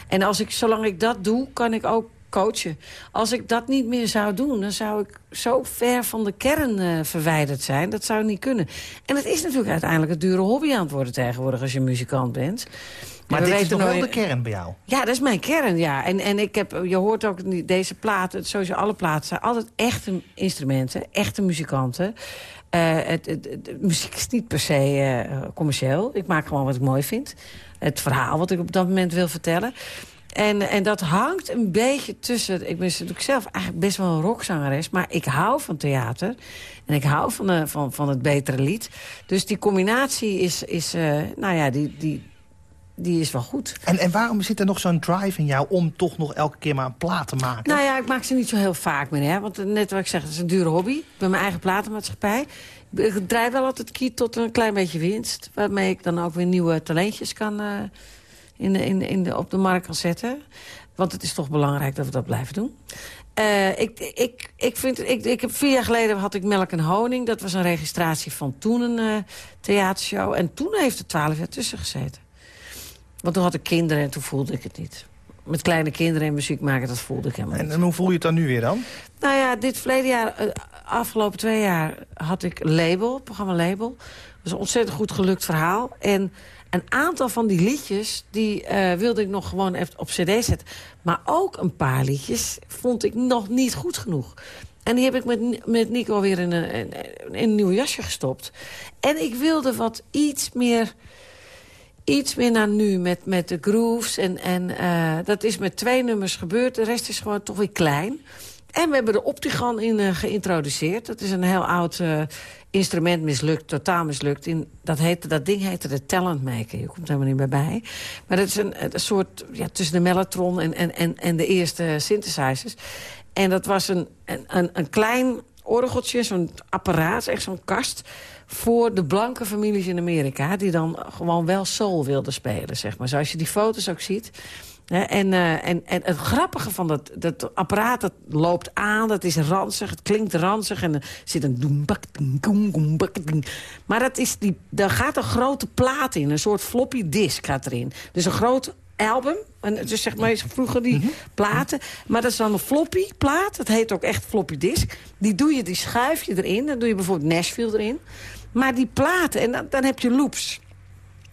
S4: En als ik, zolang ik dat doe, kan ik ook coachen. Als ik dat niet meer zou doen, dan zou ik zo ver van de kern eh, verwijderd zijn. Dat zou niet kunnen. En het is natuurlijk uiteindelijk een dure hobby aan het worden tegenwoordig... als je muzikant bent.
S3: Maar dit is toch wel de kern bij jou?
S4: ja, dat is mijn kern, ja. En, en ik heb, je hoort ook, deze platen, sowieso alle platen... zijn altijd echte instrumenten, echte muzikanten. Eh, het, het, muziek is niet per se eh, commercieel. Ik maak gewoon wat ik mooi vind. Het verhaal wat ik op dat moment wil vertellen. En, en dat hangt een beetje tussen... Ik ben natuurlijk zelf eigenlijk best wel een rockzangeres... maar ik hou van theater. En ik hou van, de, van, van het betere lied. Dus die combinatie is, is eh, nou ja, die, die, die is wel goed.
S3: En, en waarom zit er nog zo'n drive in jou om toch nog elke keer maar een plaat te maken?
S4: Nou ja, ik maak ze niet zo heel vaak meer. Hè? Want net wat ik zeg, het is een dure hobby. Ik ben mijn eigen platenmaatschappij. Ik draai wel altijd kiet tot een klein beetje winst. Waarmee ik dan ook weer nieuwe talentjes kan, eh, in de, in in de, op de markt kan zetten. Want het is toch belangrijk dat we dat blijven doen. Eh, ik, ik, ik, vind, ik, ik heb vier jaar geleden had ik Melk en Honing. Dat was een registratie van toen een eh, theatershow. En toen heeft er twaalf jaar tussen gezeten. Want toen had ik kinderen en toen voelde ik het niet. Met kleine kinderen en muziek maken, dat voelde ik helemaal niet.
S3: En, en hoe voel je het dan nu weer dan?
S4: Nou ja, dit verleden jaar, eh, afgelopen twee jaar, had ik label, programma label. Dat was een ontzettend goed gelukt verhaal. En een aantal van die liedjes, die eh, wilde ik nog gewoon even op cd zetten. Maar ook een paar liedjes vond ik nog niet goed genoeg. En die heb ik met, met Nico weer in een, in een nieuw jasje gestopt. En ik wilde wat iets meer iets meer naar nu met, met de grooves. En, en eh, dat is met twee nummers gebeurd. De rest is gewoon toch weer klein. En we hebben de Optigan in uh, geïntroduceerd. Dat is een heel oud uh, instrument, mislukt, totaal mislukt. In, dat, heette, dat ding heette de Talentmaker. Je komt helemaal niet meer bij. Maar dat is een, een soort ja, tussen de mellotron en, en, en, en de eerste synthesizers. En dat was een, een, een klein orgeltje, zo'n apparaat, echt zo'n kast voor de blanke families in Amerika... die dan gewoon wel soul wilden spelen, zeg maar. Zoals je die foto's ook ziet. En, uh, en, en het grappige van dat, dat apparaat, dat loopt aan, dat is ranzig, het klinkt ranzig... en er zit een doembak, doembak, Maar dat is die, daar gaat een grote plaat in, een soort floppy disk gaat erin. Dus een groot album, en dus zeg maar vroeger die mhm. platen. Maar dat is dan een floppy plaat, dat heet ook echt floppy disk. Die, doe je, die schuif je erin, dan doe je bijvoorbeeld Nashville erin... Maar die platen, en dan, dan heb je loops.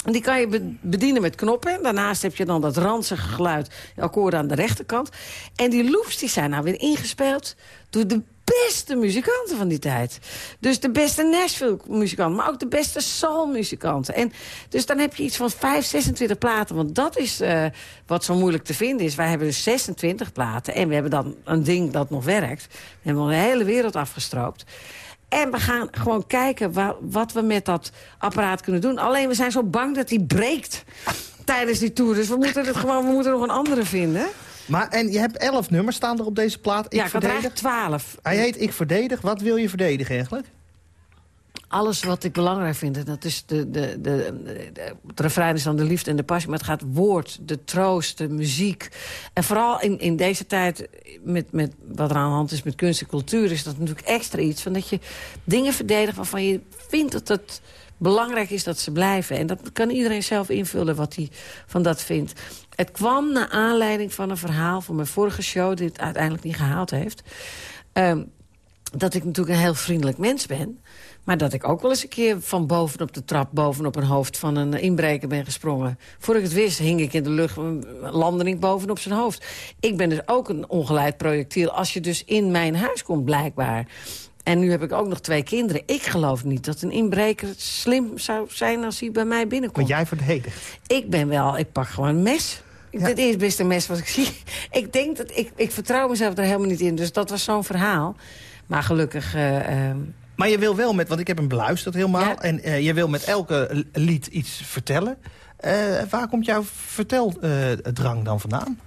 S4: En die kan je bedienen met knoppen. Daarnaast heb je dan dat ranzige geluid, akkoorden aan de rechterkant. En die loops die zijn nou weer ingespeeld door de beste muzikanten van die tijd. Dus de beste Nashville-muzikanten, maar ook de beste soul-muzikanten. En dus dan heb je iets van 5, 26 platen. Want dat is uh, wat zo moeilijk te vinden is. Wij hebben dus 26 platen en we hebben dan een ding dat nog werkt. We hebben de hele wereld afgestroopt. En we gaan gewoon kijken wat we met dat apparaat kunnen doen. Alleen we zijn zo bang dat die breekt tijdens die tour. Dus we moeten, het gewoon, we moeten nog een andere vinden.
S3: Maar en je hebt elf nummers staan er op deze plaat.
S4: Ik ja, ik had er eigenlijk twaalf.
S3: Hij heet Ik Verdedig. Wat wil je verdedigen eigenlijk?
S4: alles wat ik belangrijk vind. dat is de, de, de, de, het refrein is dan de liefde en de passie. Maar het gaat woord, de troost, de muziek. En vooral in, in deze tijd, met, met wat er aan de hand is met kunst en cultuur... is dat natuurlijk extra iets. Van dat je dingen verdedigt waarvan je vindt dat het belangrijk is dat ze blijven. En dat kan iedereen zelf invullen wat hij van dat vindt. Het kwam naar aanleiding van een verhaal van mijn vorige show... die het uiteindelijk niet gehaald heeft. Um, dat ik natuurlijk een heel vriendelijk mens ben... Maar dat ik ook wel eens een keer van bovenop de trap... bovenop een hoofd van een inbreker ben gesprongen. Voor ik het wist, hing ik in de lucht, landde ik bovenop zijn hoofd. Ik ben dus ook een ongeleid projectiel als je dus in mijn huis komt, blijkbaar. En nu heb ik ook nog twee kinderen. Ik geloof niet dat een inbreker slim zou zijn als hij bij mij binnenkomt.
S3: Maar jij verdedigt?
S4: Ik ben wel, ik pak gewoon een mes. Ja. Dit is het beste mes wat ik zie. Ik denk dat, ik, ik vertrouw mezelf er helemaal niet in. Dus dat was zo'n verhaal. Maar gelukkig... Uh,
S3: maar je wil wel met, want ik heb hem beluisterd helemaal... en uh, je wil met elke lied iets vertellen. Uh, waar komt jouw verteldrang dan vandaan?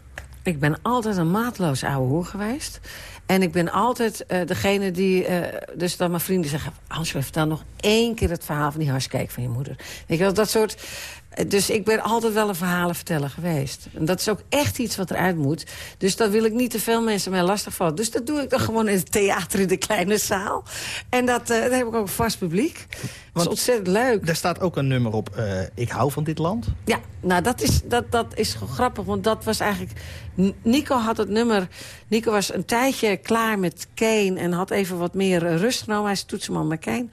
S4: Ik ben altijd een maatloos ouwe hoer geweest. En ik ben altijd uh, degene die... Uh, dus dan mijn vrienden zeggen... Angela, vertel nog één keer het verhaal van die harskijk van je moeder. Weet je wel, dat soort... Dus ik ben altijd wel een verhalenverteller geweest. En dat is ook echt iets wat eruit moet. Dus dan wil ik niet te veel mensen mij lastigvallen. Dus dat doe ik dan gewoon in het theater in de kleine zaal. En dat, uh, daar heb ik ook een vast publiek. dat is ontzettend leuk.
S3: Daar staat ook een nummer op, uh, ik hou van dit land.
S4: Ja, nou dat is, dat, dat is grappig. Want dat was eigenlijk... Nico had het nummer... Nico was een tijdje klaar met Kane en had even wat meer rust genomen. Hij is toetsenman met Kane.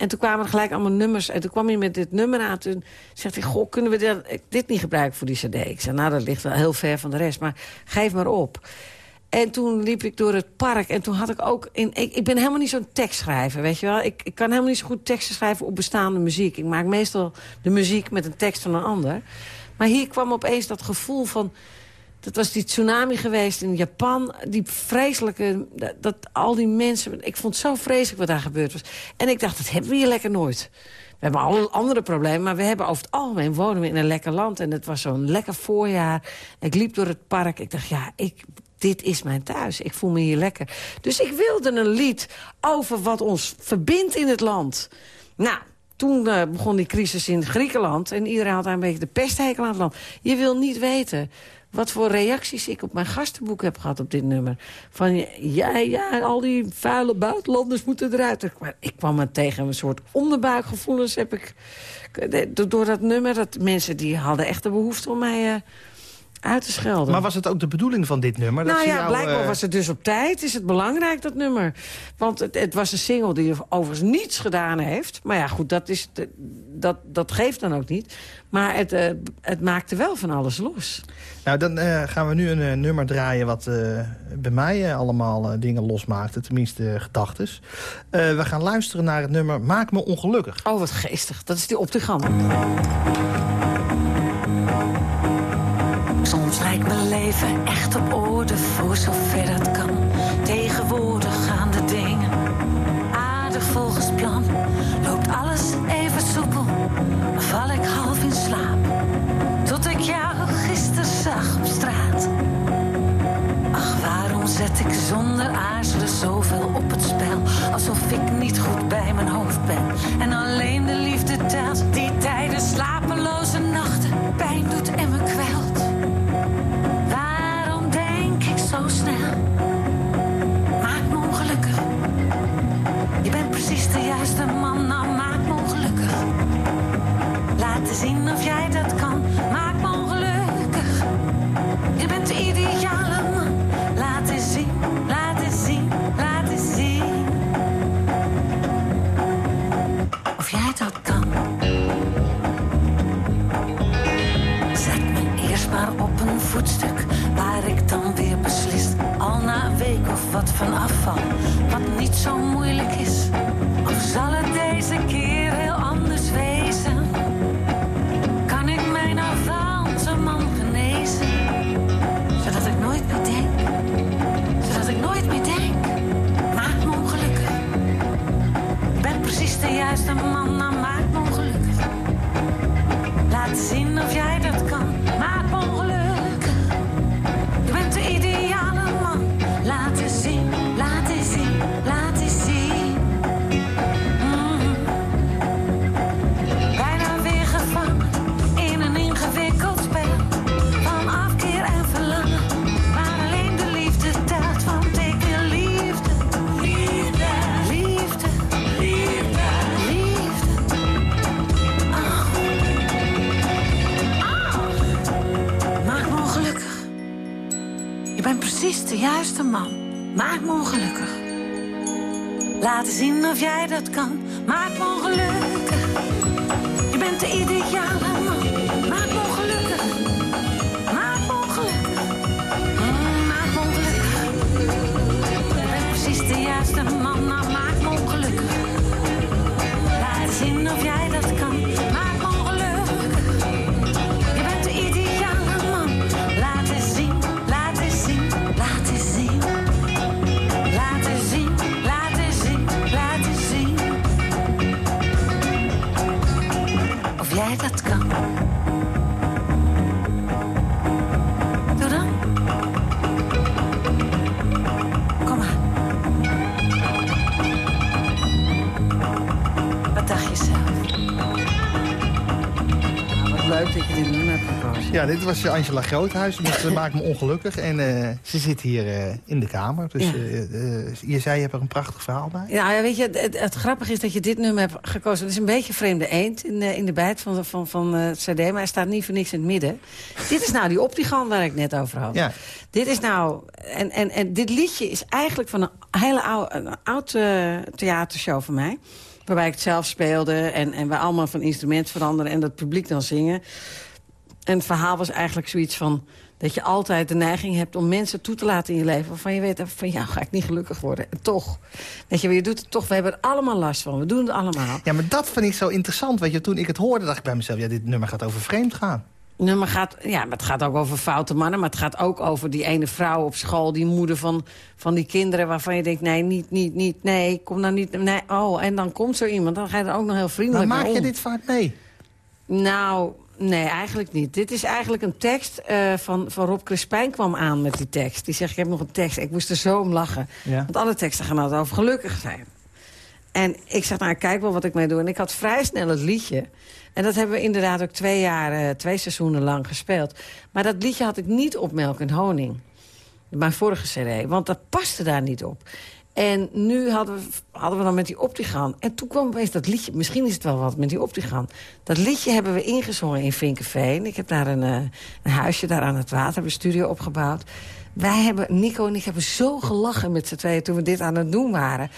S4: En toen kwamen er gelijk allemaal nummers. En toen kwam hij met dit nummer aan. Toen zegt hij, goh, kunnen we dit, niet gebruiken voor die cd? Ik zei, nou, dat ligt wel heel ver van de rest. Maar geef maar op. En toen liep ik door het park en toen had ik ook... In, ik, ik ben helemaal niet zo'n tekstschrijver, weet je wel. Ik, ik kan helemaal niet zo goed teksten schrijven op bestaande muziek. Ik maak meestal de muziek met een tekst van een ander. Maar hier kwam opeens dat gevoel van... Dat was die tsunami geweest in Japan. Die vreselijke... Dat, al die mensen... Ik vond het zo vreselijk wat daar gebeurd was. En ik dacht, dat hebben we hier lekker nooit. We hebben al andere problemen, maar we hebben over het algemeen wonen we in een lekker land. En het was zo'n lekker voorjaar. Ik liep door het park. Ik dacht, ja, ik, dit is mijn thuis. Ik voel me hier lekker. Dus ik wilde een lied over wat ons verbindt in het land. Nou, toen uh, begon die crisis in Griekenland. En iedereen had daar een beetje de pesthekel aan het land. Je wil niet weten wat voor reacties ik op mijn gastenboek heb gehad op dit nummer. Van, ja, ja, al die vuile buitenlanders moeten eruit. Maar ik kwam me tegen een soort onderbuikgevoelens heb ik... Door dat nummer, dat mensen die hadden echt de behoefte om mij... Uh, uit te schelden.
S3: Maar was het ook de bedoeling van dit nummer?
S4: Dat
S3: nou
S4: ja,
S3: jou,
S4: blijkbaar uh... was het dus op tijd. Is het belangrijk, dat nummer. Want het, het, was een single die overigens niets gedaan heeft. Maar ja, goed, dat, is dat, dat geeft dan ook niet. Maar het, uh, het maakte wel van alles los.
S3: Nou, dan uh, gaan we nu een nummer draaien... wat bij mij allemaal dingen losmaakte. Tenminste, gedachtes. we gaan luisteren naar het nummer Maak me ongelukkig.
S4: Oh, wat geestig. Dat is die optigan. Soms lijkt mijn leven echt op orde voor zover dat kan. Tegenwoordig gaan de dingen aardig volgens plan. Loopt alles even soepel, val ik half in slaap. Tot ik jou gisteren zag op straat. Ach, waarom zet ik zonder aarzelen zoveel op het spel? Alsof ik niet goed bij mijn hoofd ben. En alleen de liefde telt. Die tijden, slapeloze precies de juiste man, nou maak me ongelukkig. Laten zien of jij dat kan, maak me ongelukkig. Je bent de ideale man. Laat eens zien, laat eens zien, laat eens zien. Of jij dat kan. Zet me eerst maar op een voetstuk waar ik dan weer beslis. Al na week of wat van afval, wat niet zo moeilijk is. Zal het deze keer De juiste man. Maak me ongelukkig. Laten zien of jij dat kan. Maak me ongelukkig. Je bent de ideale
S7: leuk dat je dit nummer hebt gekozen.
S3: Ja, dit was Angela Groothuis. met Ze maakt me ongelukkig. En eh, ze zit hier eh, in de kamer. Dus
S7: Ja.
S3: eh, je zei, je hebt er een prachtig verhaal bij.
S7: Ja, ja, weet je, het, het grappige is dat je dit nummer hebt gekozen. Het is een beetje vreemde eend in de, in de bijt van, van, van het cd, maar hij staat niet voor niks in het midden. dit is nou die optigan waar ik net over had.
S3: Ja.
S7: Dit is nou, en, en, en dit liedje is eigenlijk van een hele oude, een oud eh, theatershow van mij. Waarbij ik het zelf speelde en, en we allemaal van instrument veranderen en dat publiek dan zingen. En het verhaal was eigenlijk zoiets van... dat je altijd de neiging hebt om mensen toe te laten in je leven... waarvan je weet, van jou ga ik niet gelukkig worden. En toch, weet je, je doet het toch. We hebben er allemaal last van. We doen het allemaal.
S3: Ja, maar dat vind ik zo interessant. Weet je, toen ik het hoorde, dacht ik bij mezelf... ja, dit nummer gaat over vreemd gaan.
S7: Nummer gaat, ja, maar het gaat ook over foute mannen... maar het gaat ook over die ene vrouw op school... die moeder van, van die kinderen waarvan je denkt... nee, niet, niet, niet, nee, kom nou niet... Nee, oh, en dan komt zo iemand, dan ga je er ook nog heel
S3: Maar
S7: vriendelijk
S3: maak
S7: mee
S3: je dit vaak mee?
S7: Nou, nee, eigenlijk niet. Dit is eigenlijk een tekst eh, van, van Rob Crispijn kwam aan met die tekst. Die zegt, ik heb nog een tekst. Ik moest er zo om lachen.
S3: Ja.
S7: Want alle teksten gaan altijd over gelukkig zijn. En ik zeg, nou, kijk wel wat ik mee doe. En ik had vrij snel het liedje. En dat hebben we inderdaad ook twee jaar, eh, twee seizoenen lang gespeeld. Maar dat liedje had ik niet op Melk en Honing. Mijn vorige cd. Want dat paste daar niet op. En nu hadden we, hadden we dan met die Optigan. En toen kwam opeens dat liedje. Misschien is het wel wat met die Optigan. Dat liedje hebben we ingezongen in Vinkenveen. Ik heb daar een, eh, een huisje daar aan het water. Een studio opgebouwd. Wij hebben, Nico en ik hebben zo gelachen met z'n tweeën toen we dit aan het doen waren.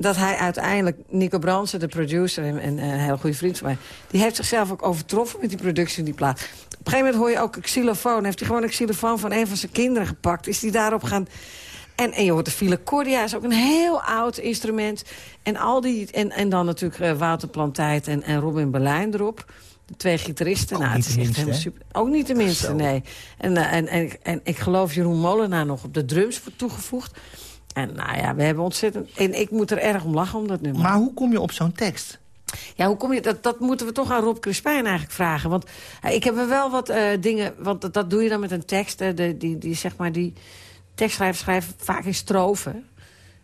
S7: Dat hij uiteindelijk, Nico Bransen, de producer en, en een hele goede vriend van mij... die heeft zichzelf ook overtroffen met die productie van die plaat. Op een gegeven moment hoor je ook een xylofoon. Heeft hij gewoon een xylofoon van een van zijn kinderen gepakt. Is hij daarop gaan... En, en je hoort de filecordia, is ook een heel oud instrument. En, al die, en, en dan natuurlijk eh, Wouter Plantijd en, en Robin Berlijn erop.
S4: De twee gitaristen.
S3: Ook
S4: nou,
S3: niet
S4: het is echt helemaal
S3: hè?
S4: super. Ook niet de minste, nee. En, eh, en, en, en ik geloof Jeroen Molenaar nog op de drums toegevoegd. En nou ja, we hebben ontzettend... En ik moet er erg om lachen om dat nummer.
S3: Maar hoe kom je op zo'n tekst?
S4: Ja, hoe kom je... Dat, dat moeten we toch aan Rob Crispijn eigenlijk vragen. Want eh, ik heb er wel wat eh, dingen... Want dat, dat doe je dan met een tekst. eh, de, die, die, zeg maar, die tekstschrijvers schrijven vaak in strofen.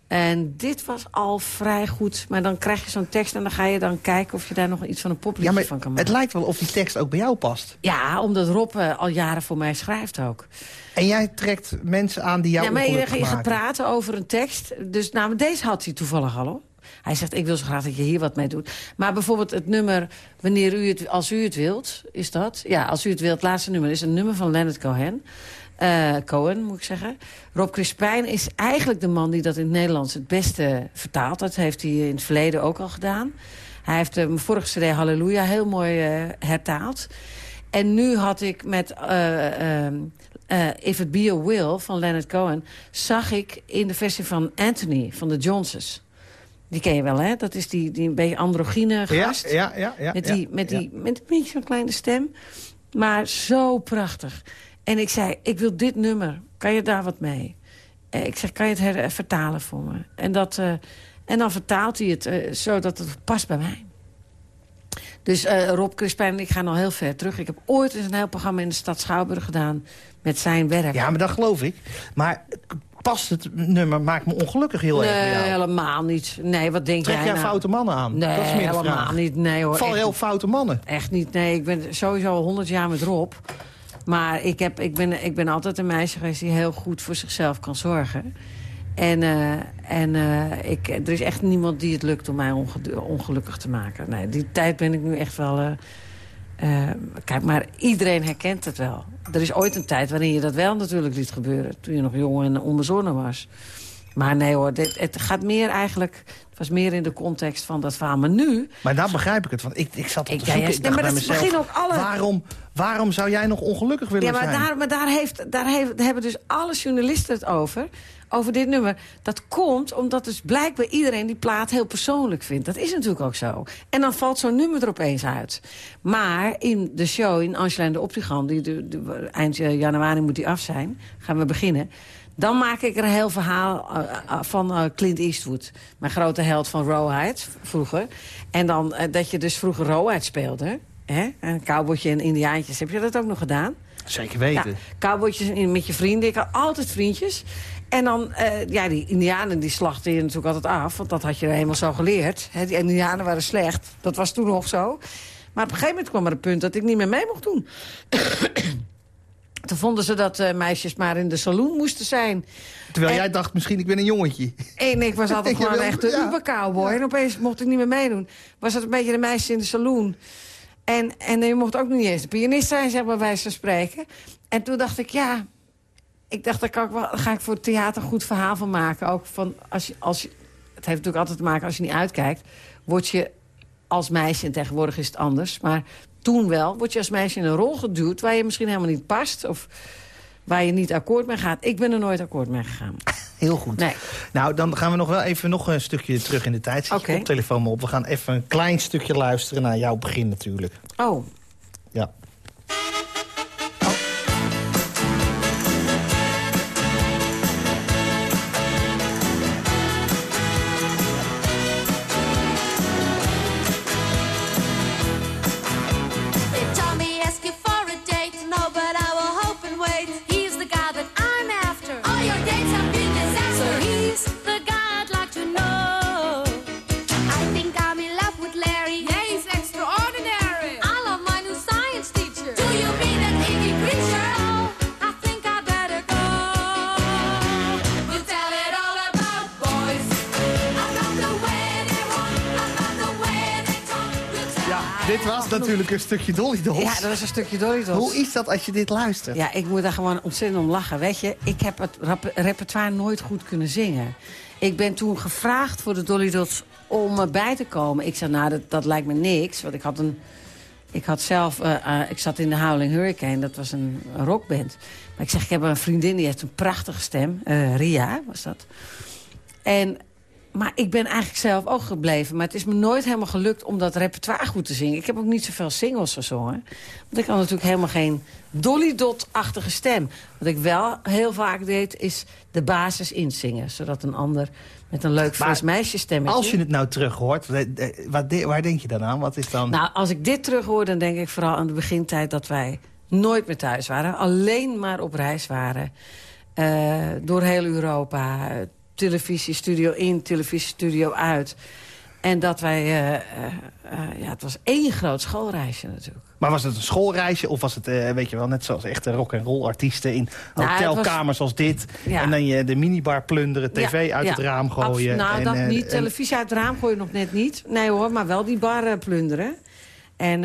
S4: En dit was al vrij goed. Maar dan krijg je zo'n tekst en dan ga je dan kijken... of je daar nog iets van een
S3: Ja,
S4: popliedje
S3: maar
S4: van kan
S3: het
S4: maken.
S3: lijkt wel of die tekst ook bij jou past.
S4: Ja, omdat Rob eh, al jaren voor mij schrijft ook.
S3: En jij trekt mensen aan die jou
S4: ja, maar je, je gaat praten over een tekst. Dus nou, deze had hij toevallig al, hoor. Hij zegt, ik wil zo graag dat je hier wat mee doet. Maar bijvoorbeeld het nummer, wanneer u het, als u het wilt, is dat? Ja, als u het wilt, het laatste nummer is een nummer van Leonard Cohen. Eh, Cohen, moet ik zeggen. Rob Crispijn is eigenlijk de man die dat in het Nederlands het beste vertaalt. Dat heeft hij in het verleden ook al gedaan. Hij heeft de vorige cd Halleluja heel mooi eh, hertaald. En nu had ik met eh, eh, If It Be A Will van Leonard Cohen... zag ik in de versie van Anthony van de Johnsons. Die ken je wel, hè? Dat is die, die een beetje androgyne gast.
S3: ja, ja. ja
S4: Met, die, met, die, met een beetje zo'n kleine stem. Maar zo prachtig. En ik zei, ik wil dit nummer. Kan je daar wat mee? Ik zeg, kan je het vertalen voor me? En, dat, eh, en dan vertaalt hij het eh, zodat het past bij mij. Dus eh, Rob Crispijn en ik gaan al heel ver terug. Ik heb ooit eens een heel programma in de stad Schouwburg gedaan... met zijn werk.
S3: Ja, maar dat geloof ik. Maar past het nummer, maakt me ongelukkig heel
S4: nee,
S3: erg jou.
S4: helemaal niet. Nee, wat denk
S3: Trek
S4: jij
S3: jij
S4: nou?
S3: foute mannen aan?
S4: Nee,
S3: dat is
S4: helemaal
S3: vraag.
S4: niet. Nee hoor.
S3: Val heel foute mannen?
S4: Echt niet, nee. Ik ben sowieso al 100 jaar met Rob. Maar ik, heb, ik, ben, ik ben altijd een meisje geweest die heel goed voor zichzelf kan zorgen. En, eh, en eh, ik, er is echt niemand die het lukt om mij onge- ongelukkig te maken. Nee, die tijd ben ik nu echt wel... eh, kijk, maar iedereen herkent het wel. Er is ooit een tijd waarin je dat wel natuurlijk liet gebeuren. Toen je nog jong en onbezonnen was. Maar nee hoor, dit, het gaat meer eigenlijk... Het was meer in de context van dat verhaal. Maar nu
S3: Maar daar begrijp ik het. Want ik, ik zat op
S4: Ik-
S3: te zoeken.
S4: ja,
S3: ik
S4: nee,
S3: dacht
S4: maar
S3: bij
S4: dat
S3: mezelf,
S4: beginnen ook alle-
S3: waarom, waarom zou jij nog ongelukkig willen
S4: Ja, maar
S3: zijn?
S4: daar, maar daar, heeft, daar heeft, hebben dus alle journalisten het over. Over dit nummer. Dat komt omdat dus blijkbaar iedereen die plaat heel persoonlijk vindt. Dat is natuurlijk ook zo. En dan valt zo'n nummer er opeens uit. Maar in de show, in Angela en de Optigan... Die, de, de- eind eh, januari moet die af zijn, gaan we beginnen... Dan maak ik er een heel verhaal eh, eh, van eh, Clint Eastwood. Mijn grote held van Rawhide, vroeger. En dan dat je dus vroeger Rawhide speelde. Hè? Een cowboytje en indiaantjes. Heb je dat ook nog gedaan?
S3: Zeker weten.
S4: Ja, cowboytjes met je vrienden. Ik had altijd vriendjes. En dan, ja, die indianen die slachten je natuurlijk altijd af. Want dat had je helemaal zo geleerd. Hè, die indianen waren slecht. Dat was toen nog zo. Maar op een gegeven moment kwam er een punt dat ik niet meer mee mocht doen. Toen vonden ze dat eh, meisjes maar in de saloon moesten zijn.
S3: Terwijl
S4: en-
S3: jij dacht, misschien ik ben een jongetje.
S4: En ik was altijd gewoon echt de
S3: ja.
S4: uber-cowboy. En opeens mocht ik niet meer meedoen. Was dat een beetje de meisjes in de saloon. En, en je mocht ook niet eens de pianist zijn, zeg maar, wijze van spreken. En toen dacht ik, ja... Ik dacht, daar kan ik wel, ga ik voor het theater een goed verhaal van maken. Ook van, als je, als je, het heeft natuurlijk altijd te maken, als je niet uitkijkt... word je als meisje, en tegenwoordig is het anders... maar toen wel, word je als meisje in een rol geduwd... waar je misschien helemaal niet past... of waar je niet akkoord mee gaat. Ik ben er nooit akkoord mee gegaan.
S3: Heel goed.
S4: Nee.
S3: Nou, dan gaan we nog wel even nog een stukje terug in de tijd. Zet je
S4: Oké.
S3: koptelefoon maar op. We gaan even een klein stukje luisteren naar jouw begin natuurlijk.
S4: Oh,
S3: Ja. Een stukje Dolly Dots.
S4: ja, dat was een stukje Dolly Dots.
S3: Hoe is dat als je dit luistert?
S4: Ja, ik moet daar gewoon ontzettend om lachen. Weet je, ik heb het repertoire nooit goed kunnen zingen. Ik ben toen gevraagd voor de Dolly Dots om erbij te komen. Ik zei, nou, dat, dat lijkt me niks. Want ik had een... Ik had zelf... eh, eh, ik zat in de Howling Hurricane. Dat was een, een rockband. Maar ik zeg, ik heb een vriendin die heeft een prachtige stem. Eh, Ria was dat. En maar ik ben eigenlijk zelf ook gebleven. Maar het is me nooit helemaal gelukt om dat repertoire goed te zingen. Ik heb ook niet zoveel singles gezongen. Want ik had natuurlijk helemaal geen Dolly Dot-achtige stem. Wat ik wel heel vaak deed, is de basis inzingen. Zodat een ander met een leuk fris meisjesstemmetje...
S3: Als je het nou terug hoort, eh, de- waar denk je dan aan? Wat is dan...
S4: Nou, als ik dit terug hoor, dan denk ik vooral aan de begintijd... dat wij nooit meer thuis waren. Alleen maar op reis waren. Eh, door heel Europa. Televisiestudio in, televisiestudio uit. En dat wij... eh, eh, eh, ja, het was één groot schoolreisje natuurlijk.
S3: Maar was het een schoolreisje of was het, weet je wel, net zoals echte rock-and-roll artiesten in
S4: Nou,
S3: hotelkamers als dit.
S4: Ja.
S3: En dan je de minibar plunderen, tv
S4: Ja,
S3: uit
S4: ja.
S3: het raam gooien.
S4: Abs- nou,
S3: en,
S4: dat niet.
S3: en-
S4: Televisie uit het raam gooien nog net niet. Nee hoor, maar wel die bar plunderen. En,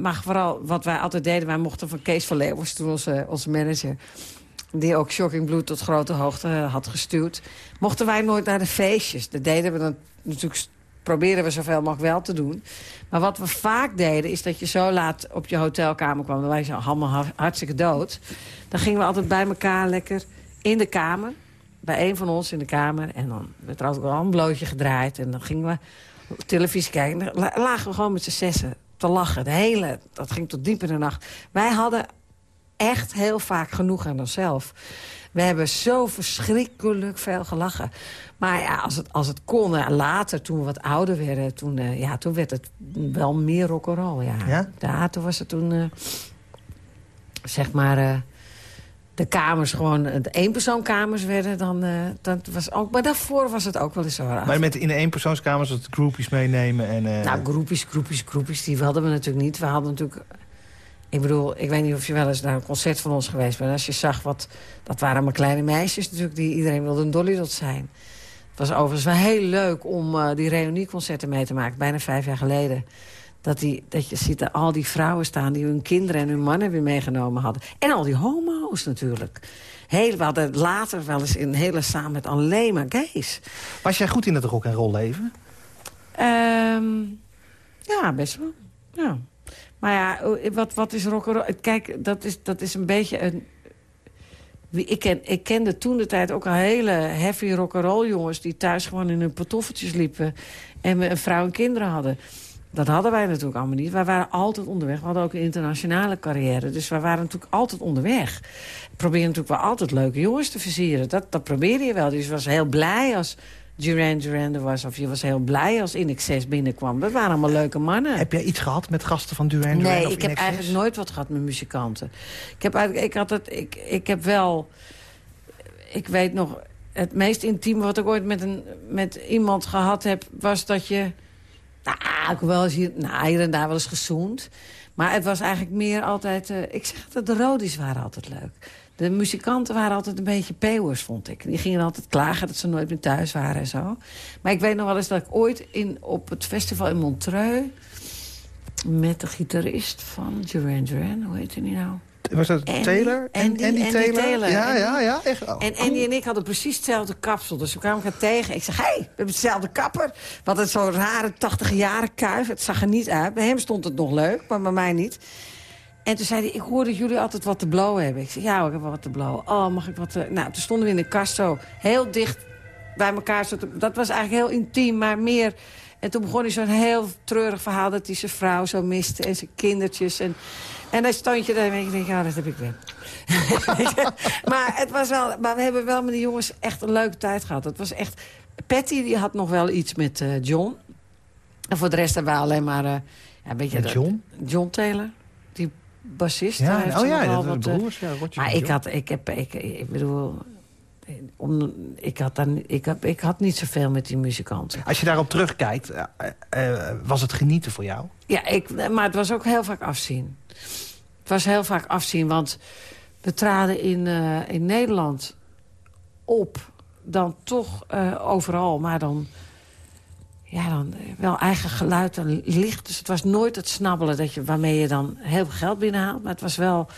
S4: maar vooral wat wij altijd deden... wij mochten van Kees van Leeuwen, was toen onze, onze manager... die ook Shocking Blue tot grote hoogte eh, had gestuurd... mochten wij nooit naar de feestjes. Dat deden we dan natuurlijk... proberen we zoveel mogelijk wel te doen. Maar wat we vaak deden, is dat je zo laat op je hotelkamer kwam... dan waren ze allemaal ha- hartstikke dood. Dan gingen we altijd bij elkaar lekker in de kamer bij een van ons in de kamer. En dan werd er altijd wel een blootje gedraaid. En dan gingen we televisie kijken. En dan la- lagen we gewoon met z'n zessen te lachen. De hele, dat ging tot diep in de nacht. Wij hadden echt heel vaak genoeg aan onszelf. We hebben zo verschrikkelijk veel gelachen. Maar ja, als het, als het kon, ja, later, toen we wat ouder werden... toen, eh, ja, toen werd het wel meer rock'n'roll, ja.
S3: Ja?
S4: ja. toen was het toen, eh, zeg maar... eh, de kamers gewoon de eenpersoonkamers werden, dan, eh, dat was ook. Maar daarvoor was het ook wel eens zo. raar.
S3: Maar met in de eenpersoonskamers dat groepjes meenemen. En, eh,
S4: Nou, groepjes, groepjes, groepjes, die hadden we natuurlijk niet. We hadden natuurlijk... Ik bedoel, ik weet niet of je wel eens naar een concert van ons geweest bent. Als je zag wat... Dat waren maar kleine meisjes natuurlijk, die iedereen wilde een Dolly Dot zijn. Het was overigens wel heel leuk om eh, die reunieconcerten mee te maken. Bijna vijf jaar geleden. Dat, die, dat je ziet er al die vrouwen staan die hun kinderen en hun mannen weer meegenomen hadden. En al die homo's natuurlijk. Heel, we hadden later wel eens een hele samen met alleen maar gays.
S3: Was jij goed in het rock'n'roll leven?
S4: Ehm, ja, best wel. Ja. Maar ja, wat, wat is rock'n'roll? Kijk, dat is, dat is een beetje een... Ik, ken, ik kende toen de tijd ook al hele heavy rock'n'roll jongens... die thuis gewoon in hun pantoffeltjes liepen... en een vrouw en kinderen hadden. Dat hadden wij natuurlijk allemaal niet. Wij waren altijd onderweg. We hadden ook een internationale carrière. Dus wij waren natuurlijk altijd onderweg. Probeer natuurlijk wel altijd leuke jongens te versieren. Dat, dat probeerde je wel. Dus je was heel blij als Duran Duran er was. Of je was heel blij als In Excess binnenkwam. Dat waren allemaal leuke mannen.
S3: Heb jij iets gehad met gasten van Duran Duran?
S4: Nee,
S3: of
S4: ik heb eigenlijk nooit wat gehad met muzikanten. Ik heb, eigenlijk, ik, had het, ik, ik heb wel... Ik weet nog... Het meest intieme wat ik ooit met, een, met iemand gehad heb... was dat je... Nou, ik wel eens hier, nou, hier en daar wel eens gezoend. Maar het was eigenlijk meer altijd... eh, ik zeg dat de rodies waren altijd leuk. De muzikanten waren altijd een beetje peeuwers, vond ik. Die gingen altijd klagen dat ze nooit meer thuis waren en zo. Maar ik weet nog wel eens dat ik ooit in, op het festival in Montreux... met de gitarist van Duran Duran, hoe heet hij nou?
S3: Was dat
S4: Andy-
S3: Taylor? En-
S4: Andy-
S3: Andy,
S4: Andy
S3: Taylor?
S4: Taylor.
S3: Ja, ja, ja. Echt. Oh,
S4: En Andy en ik hadden precies hetzelfde kapsel. Dus we kwamen elkaar tegen. Ik zeg, hé, hey, we hebben hetzelfde kapper. Wat het zo'n rare 80 jaren kuif. Het zag er niet uit. Bij hem stond het nog leuk, maar bij mij niet. En toen zei hij, ik hoor dat jullie altijd wat te blowen hebben. Ik zei, ja, ik heb wel wat te blowen. Oh, mag ik wat te... Nou, toen stonden we in de kast zo heel dicht bij elkaar. Dat was eigenlijk heel intiem, maar meer... En toen begon hij zo'n heel treurig verhaal... dat hij zijn vrouw zo miste en zijn kindertjes. En, en dan stond je daar en je denkt, ja, dat heb ik weer. maar, het was wel, maar we hebben wel met die jongens echt een leuke tijd gehad. Het was echt... Patty die had nog wel iets met eh, John. En voor de rest hebben we alleen maar... eh, ja, een beetje
S3: Met
S4: dat-
S3: John?
S4: John Taylor, die bassist.
S3: Ja, oh ja, dat
S4: wat, eh,
S3: broers. Ja,
S4: maar ik had, ik heb, ik, ik bedoel, om, ik, had dan, ik, heb, ik had niet zoveel met die muzikanten.
S3: Als je daarop terugkijkt, eh, eh, was het genieten voor jou?
S4: Ja, ik, maar het was ook heel vaak afzien. Het was heel vaak afzien, want we traden in, in Nederland op. Dan toch overal, maar dan... Ja, dan eh, wel eigen geluid en licht. Dus het was nooit het snabbelen dat je, waarmee je dan heel veel geld binnenhaalt. Maar het was wel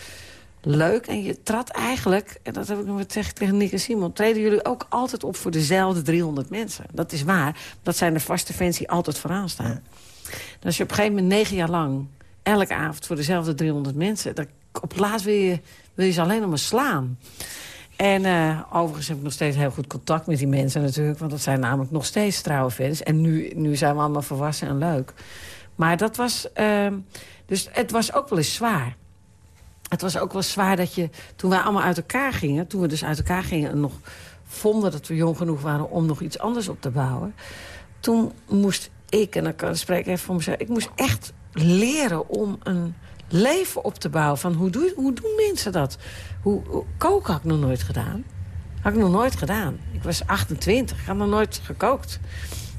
S4: leuk. En je trad eigenlijk, en dat heb ik nog wat gezegd tegen Nick en Simon... treden jullie ook altijd op voor dezelfde 300 mensen. Dat is waar. Dat zijn de vaste fans die altijd vooraan staan. Dus als je op een gegeven moment negen jaar lang... elke avond voor dezelfde 300 mensen... Dan, op het laatst wil je, wil je ze alleen nog maar slaan. En eh, overigens heb ik nog steeds heel goed contact met die mensen natuurlijk. Want dat zijn namelijk nog steeds trouwe fans. En nu, nu zijn we allemaal volwassen en leuk. Maar dat was... ehm, dus het was ook wel eens zwaar. Het was ook wel zwaar dat je... Toen wij allemaal uit elkaar gingen... Toen we dus uit elkaar gingen en nog vonden dat we jong genoeg waren... om nog iets anders op te bouwen. Toen moest ik, en dan kan- ik even voor mezelf... Ik moest echt leren om een leven op te bouwen. Van hoe, doe, hoe doen mensen dat? Hoe, hoe- koken had ik nog nooit gedaan. Had ik nog nooit gedaan. Ik was 28, ik had nog nooit gekookt.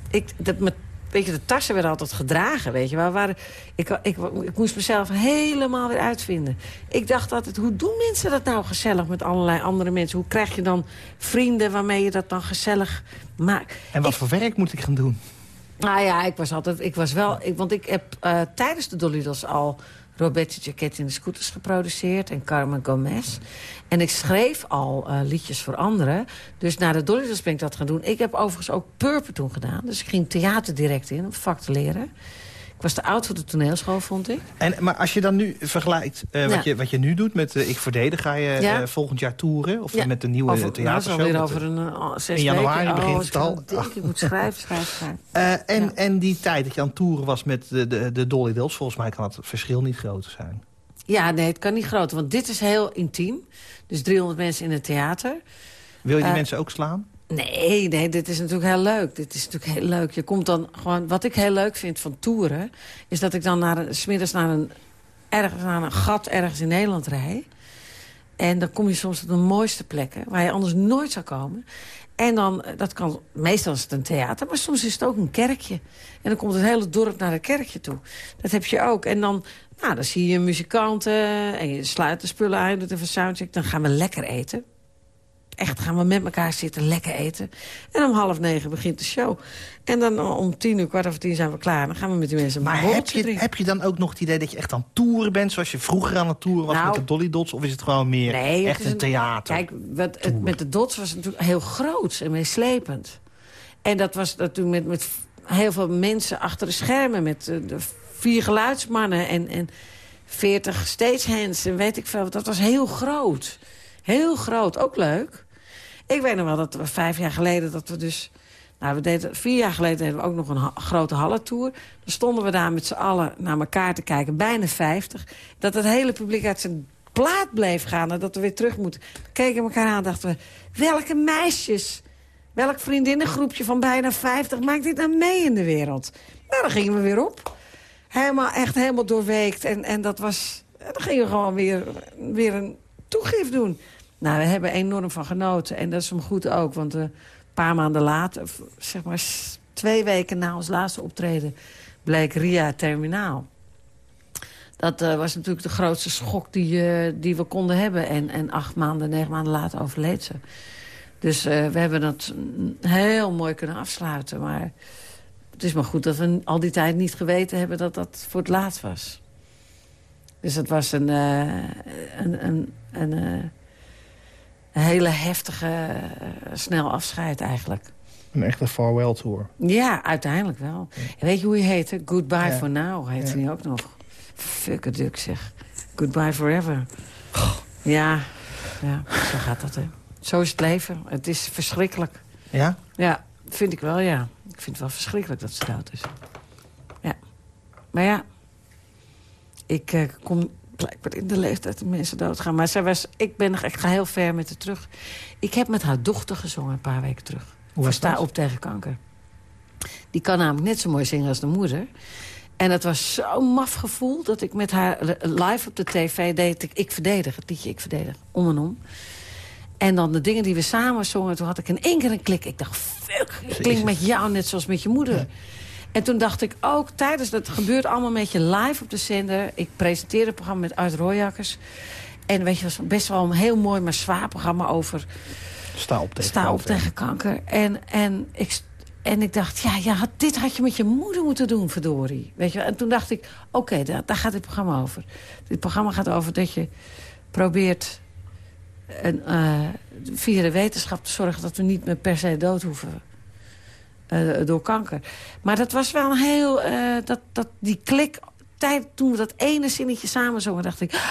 S4: Ik, dat, met, weet je, de tassen werden altijd gedragen, weet je. We waren, ik, ik, ik moest mezelf helemaal weer uitvinden. Ik dacht altijd, hoe doen mensen dat nou gezellig met allerlei andere mensen? Hoe krijg je dan vrienden waarmee je dat dan gezellig maakt?
S3: En wat
S4: Ik-
S3: voor werk moet ik gaan doen?
S4: nou ja, ik was altijd, ik was wel, ik, want ik heb eh, tijdens de Dolly al Roberto Giacchetti en de Scooters geproduceerd en Carmen Gomez. En ik schreef al eh, liedjes voor anderen. Dus na de Dolly Dolls ben ik dat gaan doen. Ik heb overigens ook Purper toen gedaan. Dus ik ging theater direct in om vak te leren. Ik was te oud voor de toneelschool, vond ik.
S3: En, maar als je dan nu vergelijkt eh,
S4: Ja.
S3: wat, je, wat je nu doet met eh, Ik Verdedig... ga je
S4: Ja.
S3: eh, volgend jaar toeren? Of
S4: Ja.
S3: met de nieuwe
S4: Over, nou,
S3: theatershow? met
S4: over een zes
S3: in januari begint
S4: oh,
S3: het
S4: ik
S3: al.
S4: denk, Ik moet schrijven, schrijven, schrijven.
S3: En, en die tijd dat je aan het toeren was met de, de, de Dolly Dills... volgens mij kan het verschil niet groter zijn.
S4: Ja, nee, het kan niet groter, want dit is heel intiem. Dus 300 mensen in het theater.
S3: Wil je die mensen ook slaan?
S4: Nee, nee, dit is natuurlijk heel leuk. Dit is natuurlijk heel leuk. Je komt dan gewoon... Wat ik heel leuk vind van toeren... is dat ik dan naar een, 's middags naar een, ergens, naar een gat ergens in Nederland rij. En dan kom je soms op de mooiste plekken... waar je anders nooit zou komen. En dan, dat kan, meestal is het een theater... maar soms is het ook een kerkje. En dan komt het hele dorp naar het kerkje toe. Dat heb je ook. En dan, nou, dan zie je muzikanten... en je sluit de spullen aan, doet even soundcheck... dan gaan we lekker eten echt gaan we met elkaar zitten, lekker eten. En om half negen begint de show. En dan om tien uur, kwart over tien zijn we klaar. Dan gaan we met die mensen
S3: Maar heb je,
S4: drinken.
S3: heb je dan ook nog het idee dat je echt aan het toeren bent... zoals je vroeger aan het toeren was
S4: Nou,
S3: met de Dolly Dots? Of is het gewoon meer
S4: Nee,
S3: echt een,
S4: een-
S3: theater?
S4: Kijk, wat, het, met de dots was het natuurlijk heel groot en meeslepend. En dat was natuurlijk met, met heel veel mensen achter de schermen... met eh, de vier geluidsmannen en, en veertig stagehands en weet ik veel. Dat was heel groot. Heel groot, ook leuk. Ik weet nog wel dat we vijf jaar geleden dat we dus... Nou, we deden, vier jaar geleden deden we ook nog een ha- grote hallentour. Dan stonden we daar met z'n allen naar elkaar te kijken, bijna 50. Dat het hele publiek uit zijn plaat bleef gaan en dat we weer terug moeten. Keken elkaar aan en dachten we, welke meisjes, welk vriendinnengroepje van bijna 50 maakt dit nou mee in de wereld? Nou, dan gingen we weer op. Helemaal, echt helemaal doorweekt. En, en dat was, dan gingen we gewoon weer, weer een toegift doen. Nou, we hebben enorm van genoten. En dat is hem goed ook, want eh, een paar maanden later... zeg maar twee weken na ons laatste optreden... bleek Ria terminaal. Dat eh, was natuurlijk de grootste schok die, eh, die we konden hebben. En, en acht maanden, negen maanden later overleed ze. Dus we hebben dat heel mooi kunnen afsluiten. Maar het is maar goed dat we al die tijd niet geweten hebben... dat dat voor het laatst was. Dus het was een, een, een, een, een hele heftige, eh, snel afscheid eigenlijk.
S3: Een echte farewell tour.
S4: Ja, uiteindelijk wel. En weet je hoe je heette? Goodbye
S3: Ja.
S4: for now heet
S3: Ja.
S4: hij ook nog. Fuck it, duk zeg. Goodbye forever. Ja, ja, zo gaat dat, hè. Zo is het leven. Het is verschrikkelijk.
S3: Ja?
S4: Ja, vind ik wel, ja. Ik vind het wel verschrikkelijk dat ze dood is. Ja. Maar ja, ik eh, kom blijkbaar in de leeftijd dat mensen doodgaan. Maar zij was, ik, ben ik ga heel ver met haar terug. Ik heb met haar dochter gezongen een paar weken terug.
S3: Hoe was dat?
S4: op tegen kanker. Die kan namelijk net zo mooi zingen als de moeder. En het was zo'n maf gevoel dat ik met haar live op de tv deed... Ik, ik verdedig, het liedje Ik verdedig, om en om. En dan de dingen die we samen zongen, toen had ik in één keer een klik. Ik dacht, fuck, ik klink met jou net zoals met je moeder. En toen dacht ik ook, tijdens dat gebeurt allemaal met je live op de zender. Ik presenteerde het programma met Art Royakkers. En weet je, het was best wel een heel mooi, maar zwaar programma over
S3: Sta op tegen
S4: sta op
S3: kanker.
S4: tegen kanker. En, en, ik, en ik dacht, ja, ja, had- dit had je met je moeder moeten doen, verdorie. Weet je, wel? en toen dacht ik, oké, daar, daar gaat dit programma over. Dit programma gaat over dat je probeert een, eh, via de wetenschap te zorgen... dat we niet meer per se dood hoeven eh, door kanker. Maar dat was wel een heel... eh, dat, dat, die klik, tijd, toen we dat ene zinnetje samen zongen, dacht ik...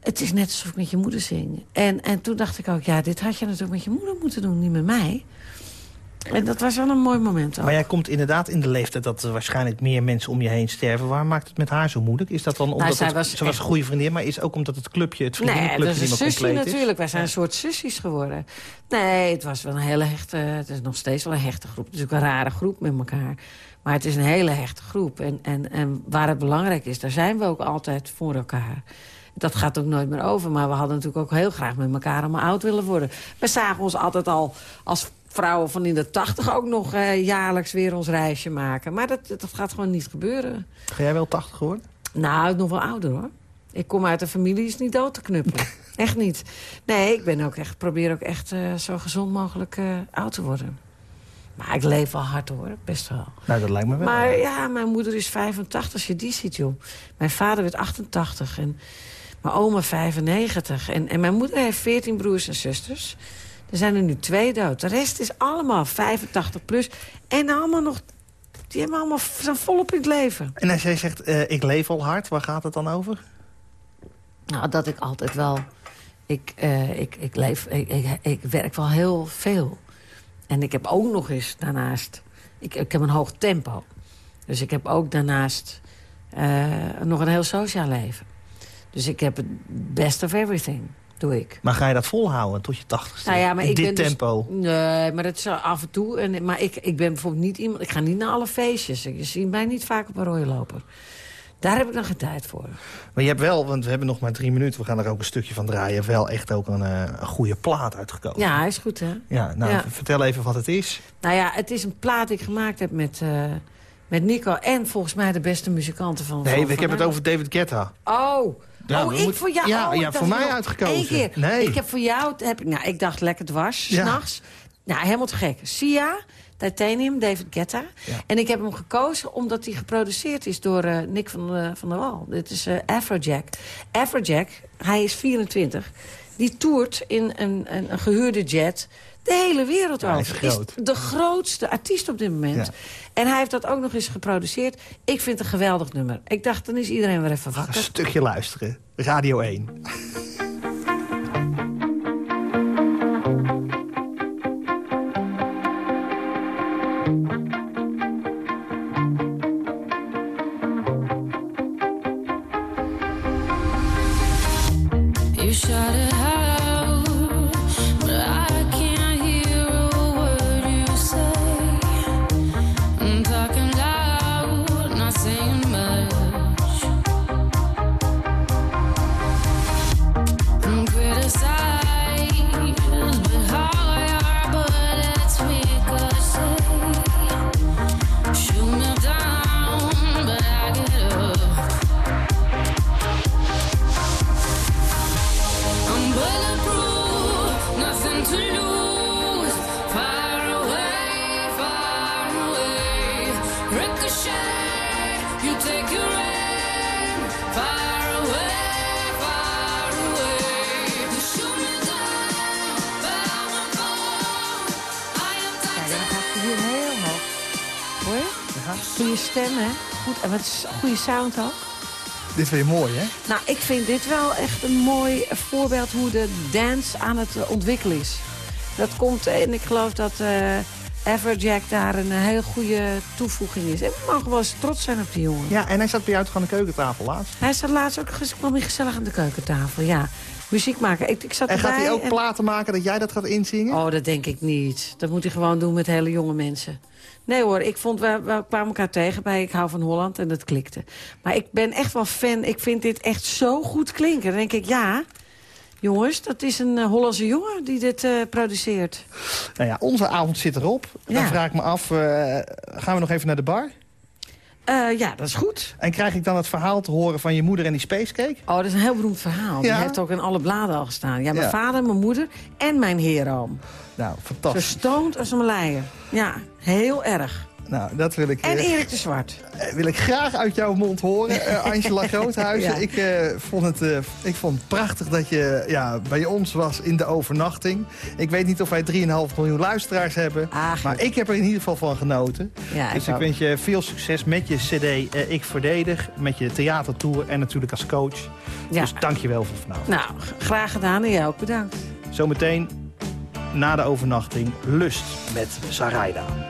S4: Het is net alsof ik met je moeder zing. En, en toen dacht ik ook, ja, dit had je natuurlijk met je moeder moeten doen, niet met mij. En dat was wel een mooi moment ook.
S3: Maar jij komt inderdaad in de leeftijd dat er waarschijnlijk meer mensen om je heen sterven. Waarom maakt het met haar zo moeilijk? Is dat dan omdat
S4: Nou, zij
S3: het,
S4: was
S3: ze was een goede vriendin, maar is ook omdat het clubje, het
S4: Nee,
S3: vriendinnenclubje
S4: is
S3: niet meer compleet is?
S4: natuurlijk. Wij zijn een soort sussies geworden. Nee, het was wel een hele hechte... Het is nog steeds wel een hechte groep. Het is natuurlijk een rare groep met elkaar. Maar het is een hele hechte groep. En, en, en waar het belangrijk is, daar zijn we ook altijd voor elkaar. Dat gaat ook nooit meer over. Maar we hadden natuurlijk ook heel graag met elkaar allemaal oud willen worden. We zagen ons altijd al als vrouwen van in de tachtig ook nog eh, jaarlijks weer ons reisje maken. Maar dat, dat gaat gewoon niet gebeuren.
S3: Ga jij wel 80 worden?
S4: Nou, nog wel ouder hoor. Ik kom uit een familie die is niet dood te knuppelen. echt niet. Nee, ik ben ook echt, probeer ook echt eh, zo gezond mogelijk eh, oud te worden. Maar ik leef wel hard hoor, best wel.
S3: Nou, dat lijkt me wel.
S4: Maar ja, mijn moeder is 85, als je die ziet joh. Mijn vader werd 88 en mijn oma 95. En, en mijn moeder heeft 14 broers en zusters. Er zijn er nu twee dood. De rest is allemaal 85 plus. En allemaal nog... Die hebben allemaal zijn volop in het leven.
S3: En als jij zegt, eh, ik leef al hard, waar gaat het dan over?
S4: Nou, dat ik altijd wel... Ik, eh, ik, ik, leef, ik, ik, ik werk wel heel veel. En ik heb ook nog eens daarnaast... Ik, ik heb een hoog tempo. Dus ik heb ook daarnaast eh, nog een heel sociaal leven. Dus ik heb het best of everything, doe ik.
S3: Maar ga je dat volhouden tot je 80ste?
S4: Nou ja, maar
S3: In
S4: ik
S3: dit
S4: ben dus-
S3: tempo?
S4: nee, maar dat is af en toe. En, maar ik, ik ben bijvoorbeeld niet iemand... Ik ga niet naar alle feestjes. Je ziet mij niet vaak op een rode loper. Daar heb ik dan geen tijd voor.
S3: Maar je hebt wel, want we hebben nog maar drie minuten... we gaan er ook een stukje van draaien... wel echt ook een, eh, een goede plaat uitgekomen.
S4: Ja, hij is goed, hè?
S3: Ja, nou,
S4: Ja.
S3: vertel even wat het is.
S4: Nou ja, het is een plaat die ik gemaakt heb met, eh, met Nico... en volgens mij de beste muzikanten van...
S3: Nee,
S4: van-
S3: ik heb het over David Guetta.
S4: Oh,
S3: Ja,
S4: oh ik
S3: moet-
S4: voor jou.
S3: ja,
S4: oh,
S3: ja, voor mij uitgekozen.
S4: Eén keer.
S3: Nee.
S4: Ik heb voor jou, heb ik, nou, ik dacht lekker dwars,
S3: Ja.
S4: s'nachts. Nou, helemaal te gek. Sia, Titanium, David Guetta.
S3: Ja.
S4: En ik heb hem gekozen omdat hij geproduceerd is door eh, Nick van, eh, van der Wal. Dit is eh, Afrojack. Afrojack, hij is 24. Die toert in een, een, een gehuurde jet de hele wereld
S3: Ja, hij is
S4: over. de grootste artiest op dit moment.
S3: Ja.
S4: En hij heeft dat ook nog eens geproduceerd. Ik vind het een geweldig nummer. Ik dacht, dan is iedereen weer even
S3: Een
S4: wakker.
S3: stukje luisteren. Radio 1.
S4: Stem, hè? Goed, en wat is een goede sound ook.
S3: Dit vind je mooi, hè?
S4: Nou, ik vind dit wel echt een mooi voorbeeld hoe de dance aan het eh, ontwikkelen is. Dat komt, eh, en ik geloof dat eh Everjack daar een heel goede toevoeging is. En we mogen wel eens trots zijn op die jongen.
S3: Ja, en hij zat bij jou toch aan de keukentafel laatst.
S4: Hij zat laatst ook kwam hij gezellig aan de keukentafel, ja. Muziek maken. Ik, ik zat
S3: En gaat hij ook
S4: en-
S3: platen maken dat jij dat gaat inzingen?
S4: Oh, dat denk ik niet. Dat moet hij gewoon doen met hele jonge mensen. Nee hoor, ik vond, we, we kwamen elkaar tegen bij Ik hou van Holland en dat klikte. Maar ik ben echt wel fan. Ik vind dit echt zo goed klinken. Dan denk ik, ja, jongens, dat is een eh, Hollandse jongen die dit eh, produceert.
S3: Nou ja, onze avond zit erop. Dan
S4: Ja.
S3: vraag ik me af, eh, gaan we nog even naar de bar?
S4: Ja, dat is goed.
S3: En krijg ik dan het verhaal te horen van je moeder en die spacecake?
S4: Oh, dat is een heel beroemd verhaal. Die
S3: Ja?
S4: heeft ook in alle bladen al gestaan. Ja, mijn
S3: Ja.
S4: vader, mijn moeder en mijn heeroom.
S3: Nou, fantastisch.
S4: Verstoond als een leier. Ja, heel erg.
S3: Nou, dat wil ik,
S4: En
S3: eh,
S4: Erik de Zwart.
S3: eh, wil ik graag uit jouw mond horen, eh, Angela Groothuizen.
S4: Ja.
S3: Ik, vond het, ik vond het prachtig dat je ja, bij ons was in de overnachting. Ik weet niet of wij 3,5 miljoen luisteraars hebben.
S4: Ah,
S3: maar ik heb er in ieder geval van genoten.
S4: Ja,
S3: dus
S4: ik
S3: wens je veel succes met je cd Ik Verdedig. Met je theatertour en natuurlijk als coach.
S4: Ja.
S3: Dus dank je wel voor vanavond.
S4: Nou, graag gedaan en jij ook bedankt.
S3: Zometeen na de overnachting Lust met Sarayda.